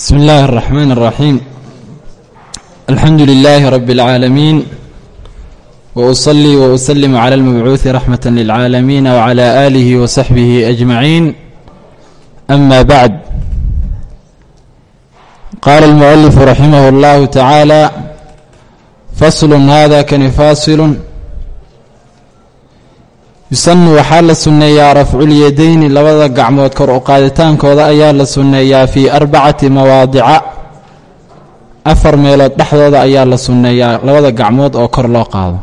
bsmi اllahi الرaxmaan الraxiim alxamdu lilaahi rabi اlcaalamiin wأuصlii وأsلm عlى اlmabcuuثi raxmaة lilcaalamiin wعlى آlihi وsaxbihi أجmaciin ama bacd qaala اlmuؤalifu raximah اllahu tacaala fasl hada kani faasilu yusanu waxaa la sunneeyaa rafculyadayni labada gacmood kor u qaaditaankooda ayaa la sunneeyaa fii arbacati mawaadica. Afar meelood dhexdooda ayaa la sunneeyaa labada gacmood oo kor loo qaado.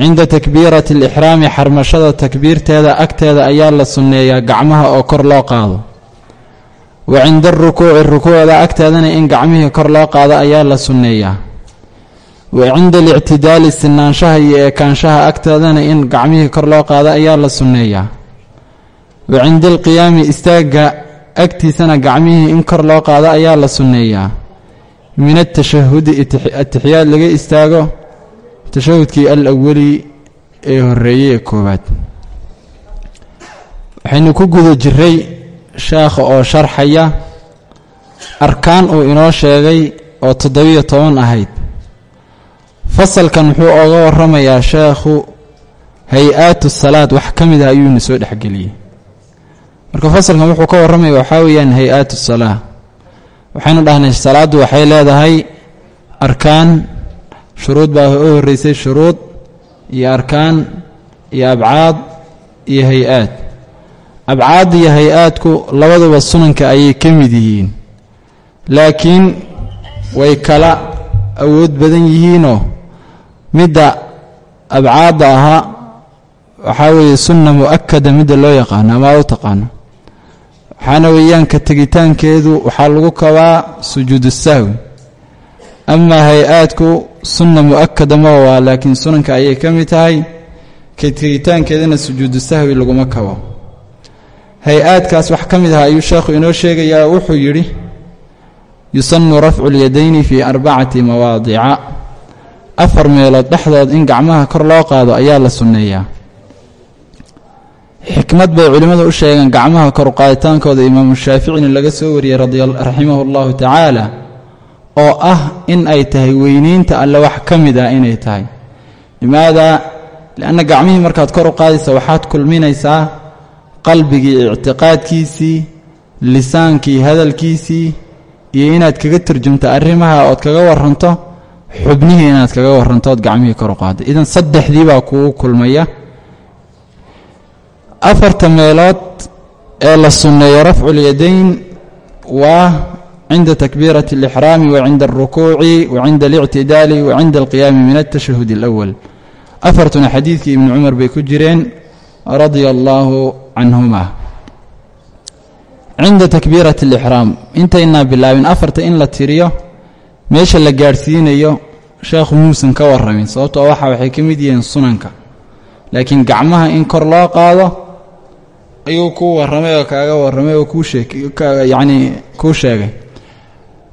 Cinda takbiirati alixraami xarmashada takbiirteeda agteeda ayaa la sunneeyaa gacmaha oo kor loo qaado. Wa cinda arukuuci rukuucda agteedana in gacmihii kor loo qaado ayaa la sunneeyaa wa cinda alictidaali sinaanshaha iyo eekaanshaha agteedana in gacmihii kor loo qaado ayaa la sunneeyaa wa cinda alqiyaami istaagga agtiisana gacmihii in kor loo qaado ayaa la sunneeyaa min atashahudi atixiyaad laga istaago tashahudkii al awali ee horeeyey ee koowaad. Waxaynu ku guda jiray sheekha oo sharxaya arkaan uu inoo sheegay oo toddobiyo toban ahayd fasalkan wuxuu oga waramayaa sheekhu hay'aatu salaad wax ka mid ah ayuuna soo dhexgeliyey. Marka fasalkan wuxuu ka warramaya waxaa weeyaan hay'aatu salaa waxaynu dhahnay salaaddu waxay leedahay arkaan shuruud baa u horreysay shuruud iyo arkaan iyo abcaad iyo hay'aad. Abcaad iyo hay'aadku labaduba sunanka ayay ka mid yihiin. Laakiin way kala awood badan yihiinoo midda abcaadda ahaa waxaa weeye sunna mu'akada midda loo yaqaano ama u taqaano. Waxaana weeyaan ka tegitaankeedu waxaa lagu kabaa sujuudu sahwi. Amaa hay'aadku sunna mu'akada ma waa laakiin sunanka ayay ka mid tahay. Ka tegitaankeedana sujuudu sahwi laguma kabo. Hay'aadkaas wax ka mid ah ayuu sheekhu inoo sheegayaa wuxuu yidhi yusanu rafcu اlyadayni fii arbacati mawaadica afar meelood dhexdood in gacmaha kor loo qaado ayaa la sunneeyaa. Xikmad bay culimmadu u sheegeen gacmaha kor qaaditaankooda imaamu shaaficina laga soo wariyey raximahu اllahu tacaala oo ah in ay tahay weyneynta alle wax ka mid ah inay tahay. Limaadaa lianna gacmihii markaad kor u qaadaysa waxaad kulminaysaa qalbigii ictiqaadkiisii lisaankii hadalkiisii iyo inaad kaga turjumto arrimaha ood kaga waranto xubnihii inaad kaga warantood gacmihii kor u qaadday idan saddexdii baa kuu kulmaya. Afarta meelood ee la sunneeyo rafculyadayn waa cinda takbiirati alixraami wa cinda alrukuuci wa cinda alictidaali wa cinda alqiyaami min altashahud alawal afartuna xadiidkii ibni cumar bay ku jireen radia allaahu canhuma cinda takbiirati alixraam intaynaa bilaabin afarta in la tiriyo meesha la gaadhsiinayo sheekhu muusan ka warramin sababtoo waxa waxay ka mid yihiin sunanka. Laakiin gacmaha in kor loo qaado ayuu kuu warramay oo kaaga warramay oo kuu sheeg yacnii kuu sheegay.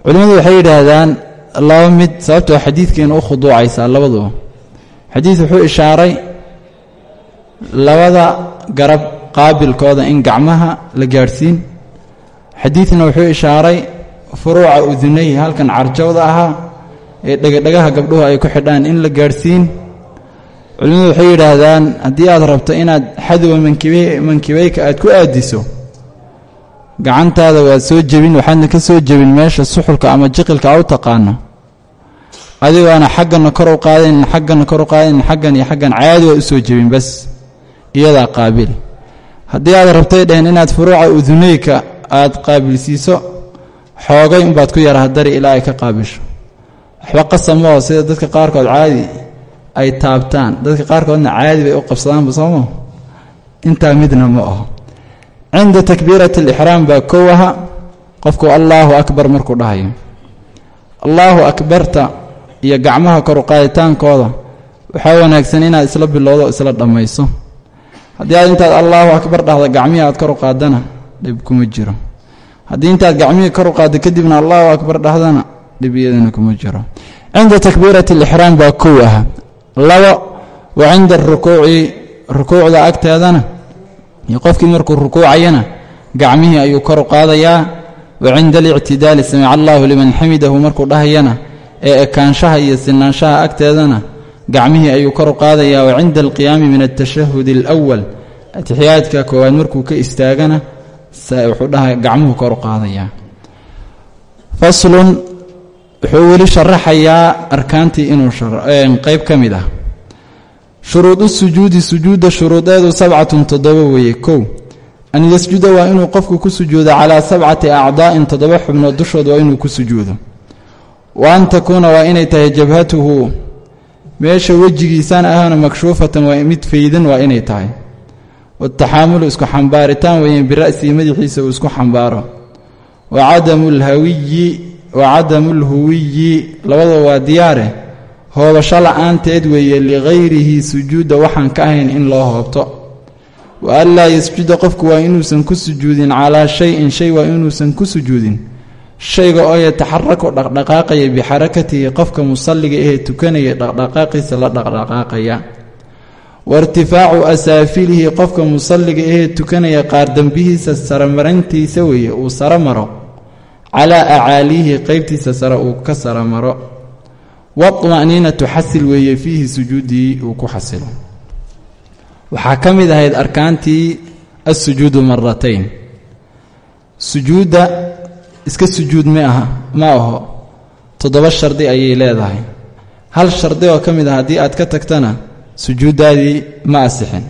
Culimmadu waxay yidhaahdaan laba mid sababtoo xadiidkeena u khuduucaysaa labaduba xadiid wuxuu ishaaray labada garab qaabilkooda in gacmaha la gaadhsiin. Xadiidna wuxuu ishaaray furuuca udunayhi halkan carjawda ahaa ee dhegadhegaha gabdhuhu ay ku xidhaan in la gaadhsiin. Culimmadu waxay yidhaahdaan haddii aad rabto inaad xadwa mankibeyka aad ku aadiso gacantaada waad soo jebin waxaadna ka soo jebin meesha suxulka ama jiqilka a u taqaano. Adigoona xaggana kor u qaadayn xaggana kor u qaadayn xaggan iyo xaggan caadi waad u soo jebin bas iyadaa qaabil. Haddii aad rabtay dheheen inaad furuuca udunayka aad qaabilsiiso xoogay unbaad ku yaraha dari ilaa ay ka qaabilsho waxba qasamao sida dadka qaarkood caadi ay taabtaan. Dadka qaarkoodna caadi bay u qabsadaanba sooma intaa midna ma aho cinda takbiirati alixraam baa kow aha. Qofku allaahu akbar markuu dhahayo. Allaahu akbarta iyo gacmaha koru qaaditaankooda waxaa wanaagsan inaad isla bilowdo isla dhammayso haddii aad intaad allaahu akbar dhahda gacmihii aad kor u qaadana dhib kuma jiro haddii intaad gacmihii kor u qaaddo kadibna allahu akbar dhahdana dhib iyadana kuma jiro. Cinda takbiirati alixraam baa kow ah labo wa cinda arukuuci rukuucda agteedana iyo qofkii markuu rukuucayana gacmihii ayuu kor u qaadayaa. Wa cinda alictidaali samica allaahu liman xamidahu markuu dhahayana ee ekaanshaha iyo sinaanshaha agteedana gacmihii ayuu kor u qaadayaa. Wa cinda alqiyaami min altashahudi alwal atixiyaadka koowaad markuu ka istaagana wuxuu dhaha gacmuhu kor u qaadayaa faslun wuxuu weli sharaxayaa arkaantii inuu qeyb ka mid ah. Shuruudu sujuudi sujuudda shuruudeedu sabcatun toddoba weeye kow. An yasjuda waa inuu qofku ku sujuudo calaa sabcati acdaa'in toddoba xubnood dushood waa inuu ku sujuudo. Wa an takuuna waa inay tahay jabhatuhu meesha wejigiisaan ahana makshuufatan waa mid faydan waa inay tahay wataxaamulu isku xambaaritaan weeyeen bira'sihi madaxiisa uu isku xambaaro wa cadamu lhawiyi wa cadamu lhuwiyi labadaba waa diyaare hoobasho la'aanteed weeye ligayrihi sujuudda waxaan ka ahayn in loo hoobto wa an laa yasjuda qofku waa inuusan ku sujuudin calaa shay-in shay waa inuusan ku sujuudin shayga oo yataxaraku dhaqdhaqaaqaya bixarakatihi qofka musalliga ahee tukanaya dhaqdhaqaaqiisa la dhaqdhaqaaqaya wa irtifaacu asaafilihi qofka musalliga ahee tukanaya qaardambihiisa saramarintiisa weeye uu sara maro. Calaa acaaliihi qeybtiisa sare uu ka sara maro. Waطma'niinatu xasil weeye fiihi sujuudii uu ku xasilo. Waxaa ka mid ahayd arkaantii assujuudu maratayn sujuudda iska sujuud ma aha ma aho toddoba shardi ayay leedahay. Hal shardi oo ka mid ah haddii aad ka tagtana sujuuddaadii ma asixin.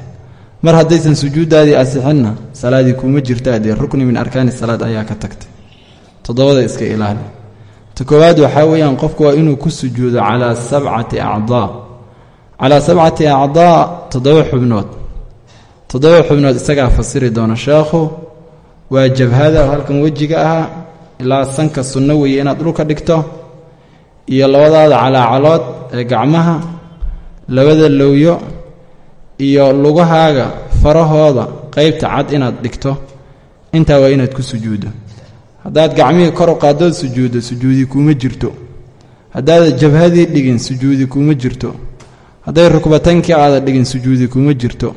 Mar haddaysan sujuuddaadii asixinna salaadii kuuma jirta dee rukni min arkaani salaad ayaa ka tagtay. Toddobada iska ilaali. Ta koowaad waxaa weeyaan qofku waa inuu ku sujuudo calaa sabcati acdaa. Calaa sabcati acdaa toddoba xubnood. Toddoba xubnood isagaa fasiri doona sheekhu waa jabhada halkan wejiga ah ilaa sanka sunno weeye inaad dhulka dhigto? Iyo labadaada calaacalood ee gacmaha labada lowyo iyo lugahaaga farahooda qeybta cad inaad dhigto intaa waa inaad ku sujuuddo haddaad gacmihii kor u qaaddood sujuuddo sujuudi kuuma jirto. Haddaada jabhadii dhigin sujuudi kuuma jirto. Hadday rukbatankii aada dhigin sujuudi kuuma jirto.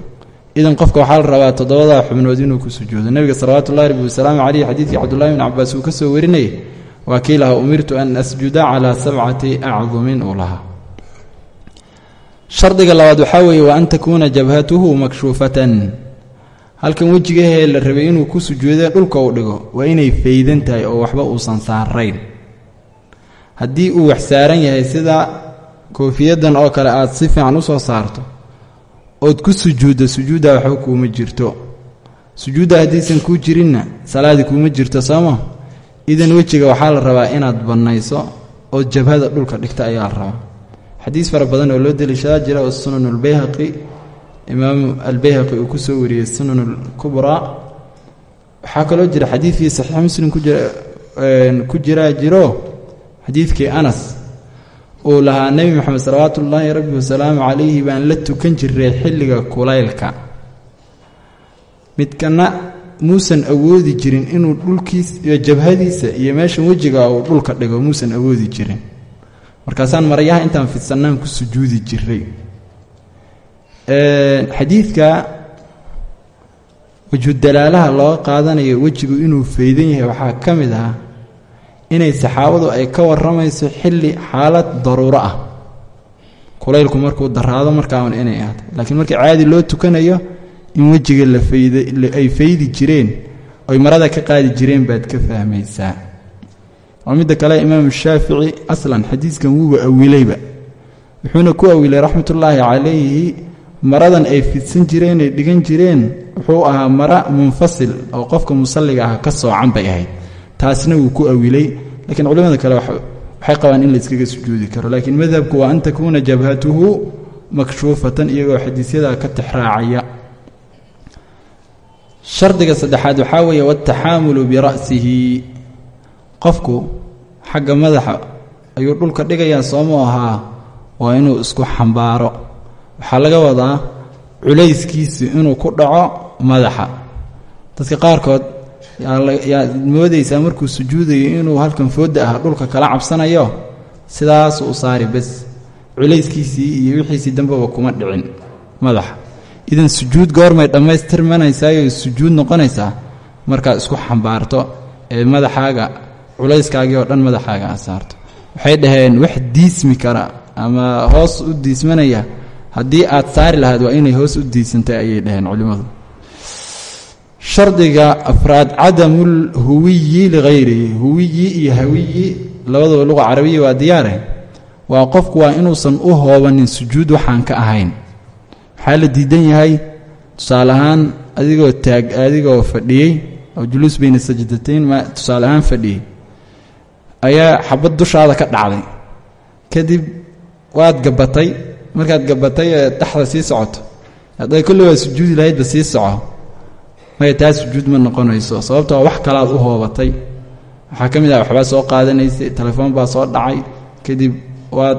Idan qofka waxaa la rabaa toddobadaa xubnood inuu ku sujuudo. Nebiga salawaatullahi rabbi wasalaamu caleyh xadiidkii cabdullahi bn cabaas uu ka soo warinayay waa kii lahaa umirtu an asjuda calaa sabcati acdumin uu lahaa shardiga labaad waxaa weeye wa an takuuna jabhatuhu makshuufatan halkan wejigahee la rabay inuu ku sujuuday dhulka uu dhigo waa inay faydan tahay oo waxba uusan saarayn. Haddii uu wax saaran yahay sida koofiyadan oo kale aad si fiican u soo saarto ood ku sujuuddo sujuudda waxba kuuma jirto. Sujuudda haddaysan kuu jirinna salaadii kuuma jirto sooma idan wejiga waxaa la rabaa inaad bannayso ood jabhada dhulka dhigta ayaa la rabaa xadiis fara badan oo loo deliishadaa jira oo sunan albayhaqi. Imaamu albayhaqi uu ku soo wariyey sunan alkubraa waxaa kaloo jira xadiidkii saxiix muslim ku jiraa jiro xadiidkii anas uu lahaa nebi moxamed salawaatu ullaahi rabbi wasalaamu calayhi baan la tukan jiray xilliga kulaylka. Midkana muusan awoodi jirin inuu dhulkiis iyo jabhadiisa iyo meeshan wejiga uu dhulka dhigo muusan awoodi jirin markaasaan maryaha intaan fidsannaan ku sujuudi jiray xadiidka wejudalaalaha looga qaadanayo wejigu inuu faydan yahay waxaa ka mid ah inay saxaabadu ay ka warramayso xilli xaalad daruuro ah. Kulaylku markuu daraado markaaun inay ahdo laakiin markii caadi loo tukanayo in wejiga la fayda ay faydi jireen oy marada ka qaadi jireen baad ka fahmaysaa waa midda kale imaamu shaafici aslan xadiiskan wuuba awilayba wuxuuna ku awilay raxmatullaahi calayhi maradan ay fidsan jireen ay dhigan jireen wuxuu ahaa mara munfasil oo qofka musalliga ah ka soocan bay ahayd. Taasna wuu ku awilay laakiin culimmada kale waxay qabaan in layskaga sujuudi karo. Laakiin madhabku waa an takuuna jabhatuhu makshuufatan iyagoo xadiisyadaa ka tixraacaya. Shardiga saddexaad waxaa weeye wataxaamulu bira'sihi qofku xagga madaxa ayuu dhulka dhigayaa soomu ahaa waa inuu isku xambaaro. Waxaa laga wadaa culayskiisu inuu ku dhaco madaxa. Dadka qaarkood yaad moodaysaa markuu sujuudayo inuu halkan foodda ah dhulka kala cabsanayo sidaasuu saari bes. Culayskiisii iyo wixiisii dambeba kuma dhicin madaxa. Idan sujuud goormay dhammaystirmanaysaayoo sujuud noqonaysaa markaad isku xambaarto ee madaxaaga culayskaagii oo dhan madaxaaga a saarto. Waxay dhaheen wax diismi kara ama hoos u diismanaya. Haddii aad saari lahayd waa inay hoos u diisantay ayay dhaheen culimmadu. Shardiga afraad cadamul huwiyi ligayrihi huwiyi iyo hawiyi labadaba luqa carabiya waa diyaare. Waa qofku waa inuusan u hoobanin sujuud waxaan ka ahayn. Waxaa la diidan yahay tusaale ahaan adigoo taag adigoo fadhiyey oo juluus bayna sajdatayn tusaale ahaan fadhiyey ayaa xabad dushaada ka dhacday. Kadib waad gabatay markaad gabatay ee dhexda sii socoto. Hadday kulli waa sujuudi lahaydba sii soco. Maya taa sujuud ma noqonayso sababtoo wax kalaad u hoobatay. Waxaa ka mid ah waxbaa soo qaadanaysay telefoon baa soo dhacay. Kadib waad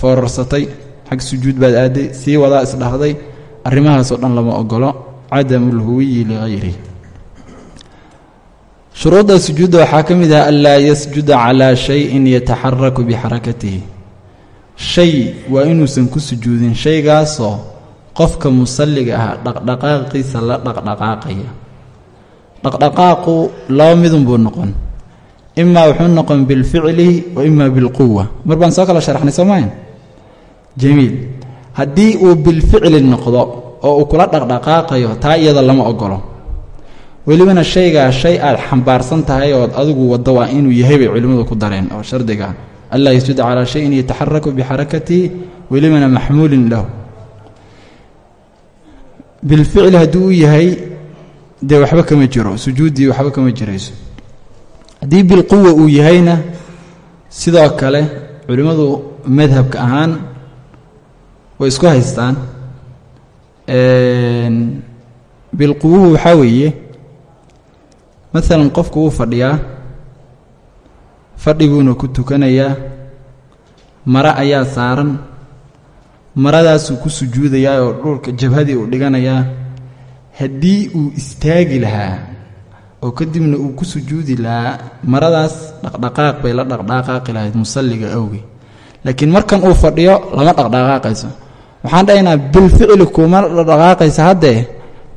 foorarsatay xag sujuud baad aaday sii wadaa isdhahday arrimahaasoo dhan lama ogolo cadamu lhuwiyi shuruudda sujuudda waxaa ka mid ah anlaa yasjuda calaa shayin yataxaraku bixarakatihi. Shay waa inuusan ku sujuudin shaygaasoo qofka musalliga ah dhaqdhaqaaqiisa la dhaqdhaqaaqaya. Dhaqdhaqaaqu laba midun buu noqon. Imaa wuxuu noqon bilficli wa imaa bilquwa mar baan soo kala sharaxnay soomayn jamiil. Haddii uu bilficli noqdo oo uu kula dhaqdhaqaaqayo taa iyada lama ogolo welibana shaygaa shay aad xambaarsan tahay ood adigu waddo waa inuu yahay bay culimmadu ku dareen oo shardiga anlaa yasjuda calaa shayin yataxaraku bixarakatihi welibana maxmuulin lahu. Bilficli hadduu u yahay dee waxba kama jiro sujuuddii waxba kama jirayso. Haddii bilquwa uu yahayna sidoo kale culimmadu madhabka ahaan way isku haystaan. Bilquwuhu waxaa weeye maalan qofku wuu fadhiyaa fadhiguuna ku tukanayaa mare ayaa saaran maradaasuu ku sujuudayaa oo dhulka jabhadii uu dhiganayaa haddii uu istaagi lahaa oo kadibna uu ku sujuudi lahaa maradaas dhaqdhaqaaq bay la dhaqdhaqaaqi lahayd musalliga awgey laakiin markan uu fadhiyo lama dhaqdhaqaaqayso. Waxaan dhahaynaa bilficli kuma dhaqdhaqaaqaysa haddee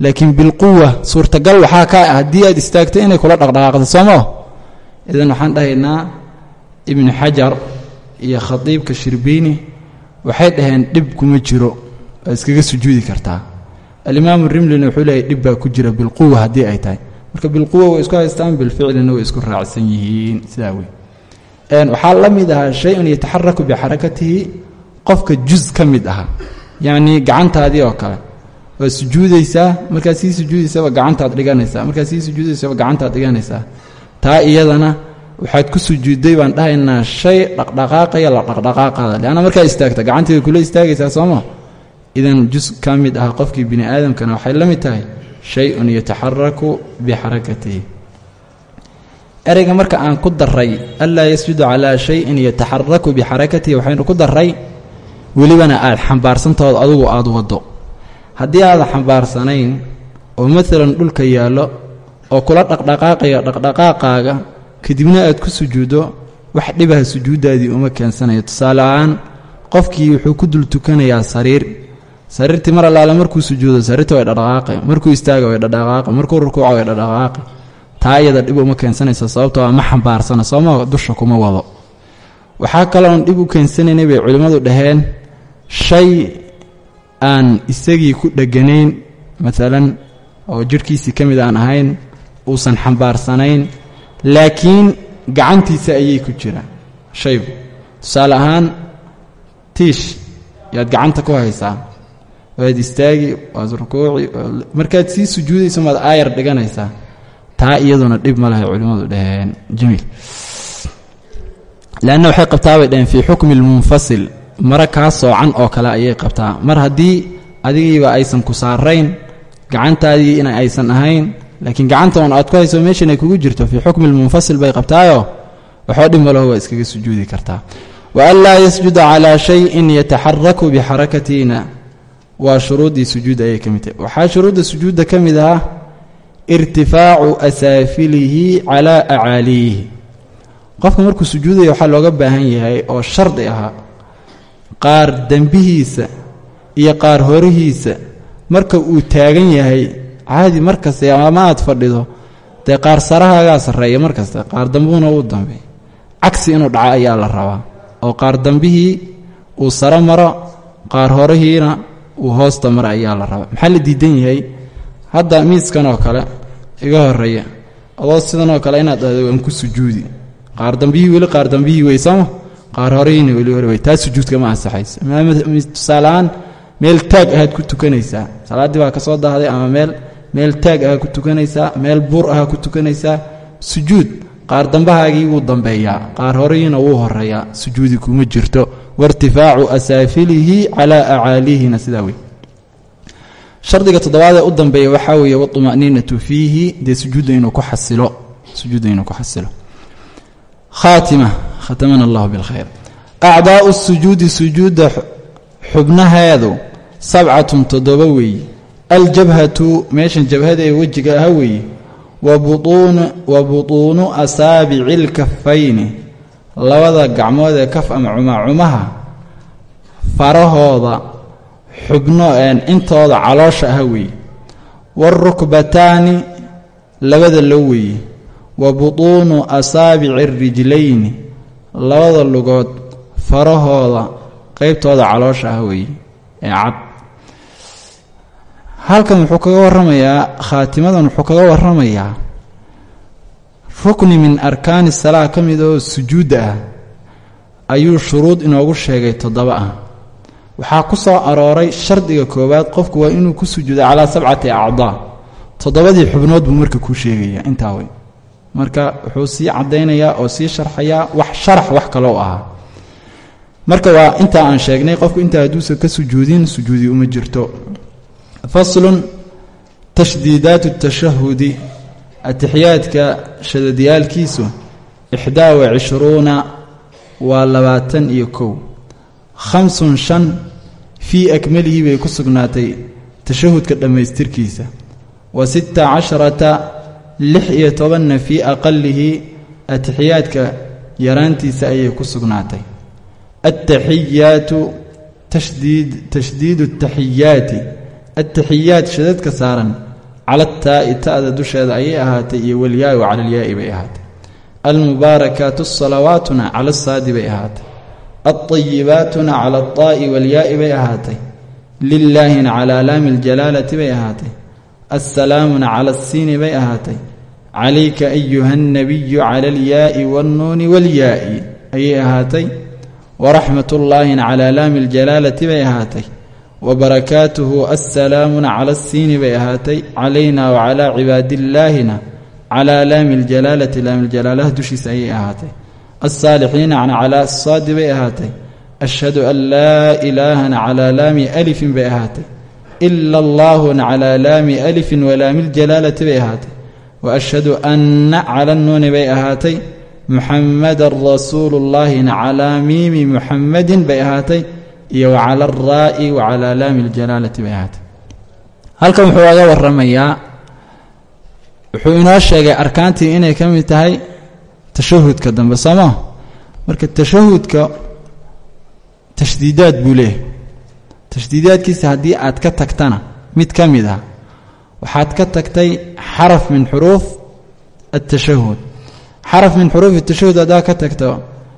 laakiin bilquwa suurtagal waxaa ka ah haddii aad istaagto inay kula dhaqdhaqaaqdo soomo idan waxaan dhahaynaa ibnu xajar iyo khadiibka shirbeyni waxay dhaheen dhib kuma jiro waa iskaga sujuudi kartaa. Alimaamu rimlina wuxuu leeyahy dhib baa ku jira bilquwa haddii ay tahay. Marka bilquwa way isku haystaan bilficlina way isku raacsan yihiin sidaa wey waxaa la mid ahaa shay-un yataxaraku bixarakatihi qofka juz ka mid aha. Yacnii gacantaadii oo kale waad sujuudaysaa markaad sii sujuudaysaba gacantaad dhiganaysaa. Markaad sii sujuudaysaba gacantaad dhiganaysaa. Taa iyadana waxaad ku sujuudday baan dhahaynaa shay dhaqdhaqaaqaya la dhaqdhaqaaqaada leanna markaad istaagta gacanteeda kula istaagaysaa sooma idan jus ka mid ah qofkii bini aadamkana waxay la mid tahay shay-un yataxaraku bixarakatihi ereyga marka aan ku daray anlaa yasjudu calaa shayin yataxaraku bixarakatihi waxaynu ku daray welibana aad xambaarsantahood adugu aada waddo haddii aada xambaarsanayn oo maalan dhulka yaallo oo kula dhaqdhaqaaqaya dhaqdhaqaaqaaga kadibna aad ku sujuuddo wax dhibaha sujuuddaadii uma keensanayo. Tusaale ahaan qofkii wuxuu ku dul tukanayaa sariir. Sariirtii mar allaale markuu sujuudo sariirta way dhaqdhaqaaqi markuu istaaga way dhaqdhaqaaqi markuu rukuuca way dhaqdhaqaaqi taa iyada dhib uma keensanaysa sababtoo a ma xambaarsana sooma dusha kuma wado. Waxaa kaloon dhib u keensanaynay bay culimmadu dhaheen shay aan isagii ku dheganayn maalan oo jidhkiisii ka mid aan ahayn uusan xambaarsanayn laakiin gacantiisa ayay ku jiraan. Shaygu tusaale ahaan tiish yaad gacanta ku haysaa waad istaagi waad rukuuci markaad sii sujuudayso maad aayar dhiganaysaa taa iyaduna dhib ma lahay culimmadu dhaheen. Jamiil. Leanna waxay qabtaa bay dhaheen fii xukmi lmunfasil mara kaa soocan oo kale ayay qabtaa. Mar haddii adigiiba aysan ku saarayn gacantaadii in aysan ahayn laakiin gacanta un aad ku hayso meeshan ay kugu jirto fii xukmi lmunfasil bay qabtaayo waxba dhib malaho waa iskaga sujuudi kartaa. Wa laa yasjuda calaa shayin yataxaraku bixarakatiina. Waa shuruuddii sujuud ayay ka mid tahay. Waxaa shuruudda sujuudda ka mid ah irtifaacu asaafilihi calaa acaaliyihi qofka markuu sujuudaya waxaa looga baahan yahay oo shardi ahaa qaar dembihiisa iyo qaar horihiisa. Marka uu taagan yahay caadi markasta ama aad fadhido dee qaar sarahaagaa sarreeya mar kasta qaar dambuhuna uu dambeey cagsi inuu dhaco ayaa la rabaa oo qaar dambihii uu saro maro qaar horahiina uu hoosta maro ayaa la rabaa. Maxaa la diidan yahay? Hadda miiskan oo kale iga horreeya adoo sidan oo kale inaad waan ku sujuudi. Qaar dambihii weli qaar dambihii wey sooma qaar horahiina weli hore wey taa sujuudka ma ansaxayso tusaaleahaan meel taag ahaad ku tukanaysaa salaaddii baa ka soo dahday ama meel meel taag ahaa ku tukanaysaa meel buur ahaa ku tukanaysaa sujuud. Qaar dambahaagii wuu dambeeyaa qaar horeyiina wuu horeeyaa sujuudi kuma jirto. Wairtifaacu asaafilihi calaa acaalihina sidaa wey shardiga toddobaad ee u dambeeya waxaa weeye watuma'niinatu fiihi dee sujuudda inuu ku xasilo sujuudda inuu ku xasilo khaatima khatamana allahu bilkhayr acdaa'u sujuudi sujuudda xubnaheedu sabcatun toddoba weeye aljabhatu meeshan jabhada ee wejiga aha weeye wa butuunu asaabici ilkafayni labada gacmood ee kaf ama cumaacumaha farahooda xubno intooda caloosha aha weeye waalrukbataani labada lo weeye wa butuunu asaabici arijlayni labada lugood farahooda qaybtooda caloosha ah weeye ee cad. Halkan wuxuu kaga warramayaa khaatimadan wuxuu kaga warramayaa rukni min arkaani salaa ka mid oo sujuudda ah ayuu shuruud inoogu sheegay toddoba ah. Waxaa ku soo arooray shardiga koowaad qofku waa inuu ku sujuudo calaa sabcati acdaa. Toddobadii xubnood buu marka kuu sheegayaa intaa wey marka wuxuu sii caddaynayaa oo sii sharxayaa wax sharax wax kaloo ahaa. Marka waa intaa aan sheegnay qofku intaa hadduusan ka sujuudin sujuudi uma jirto. Faslun tashdiidaat tashahudi atixiyaadka shadadyaalkiisu ixdaa wa cishruuna waa labaatan iyo kow. Khamsun shan fii akmalihi bay ku sugnaatay tashahudka dhammaystirkiisa. Wa sita casharata lix iyo tobanna fii aqalihi atixiyaadka yaraantiisa ayay ku sugnaatay. Altaxiyaatu tashdiid tashdiidu ataxiyaati altaxiyaat shadadka saaran cala taa'i ta'da dusheeda ayay ahaatay iyo walyaa'i wa cala alyaa'i bay ahaatay. Almubaarakaatu asalawaatuna cala asaadi bay ahaatay. Alطayibaatuna cala alطaa'i walyaa'i bay ahaatay. Lilaahina cala laami aljalaalati bay ahaatay assalaamuna cala asiini bay ahaatay calayka ayuha annabiyu cala alyaa'i waannuuni walyaa'i ayay ahaatay waraxmat ullaahina cala laami aljalaalati bay ahaatay wabarakaatuhu assalaamuna cala asiini bay ahaatay calayna wacalaa cibaadiillaahina calaa laami aljalaalati laami aljalaalah dushiisa ayay ahaatay alsaalixiina calaa asaadi bay ahaatay ashhadu an laa ilaahana calaa laami alifin bay ahaatay ila allaahuna calaa laami alifin walaami ljalaalati bay ahaatay. Wa ashhadu anna cala nuuni bay ahaatay. Muxamadan rasuulu llaahina calaa miimi muxamadin bay ahaatay. Iyo wa cala alraa'i wa calaa laami aljalaalati bay ahaatay. Halkan wuxuu aga waramayaa wuxuu inoo sheegay arkaantii inay ka mid tahay tashahudka dambe sooma marka tashahudka tashdiidaad buu leeyahy tashdiidaadkiisa haddii aad ka tagtana mid ka mid ah waxaad ka tagtay xaraf min xuruuf altashahud xaraf min xuruuf atashahud haddaad ka tagto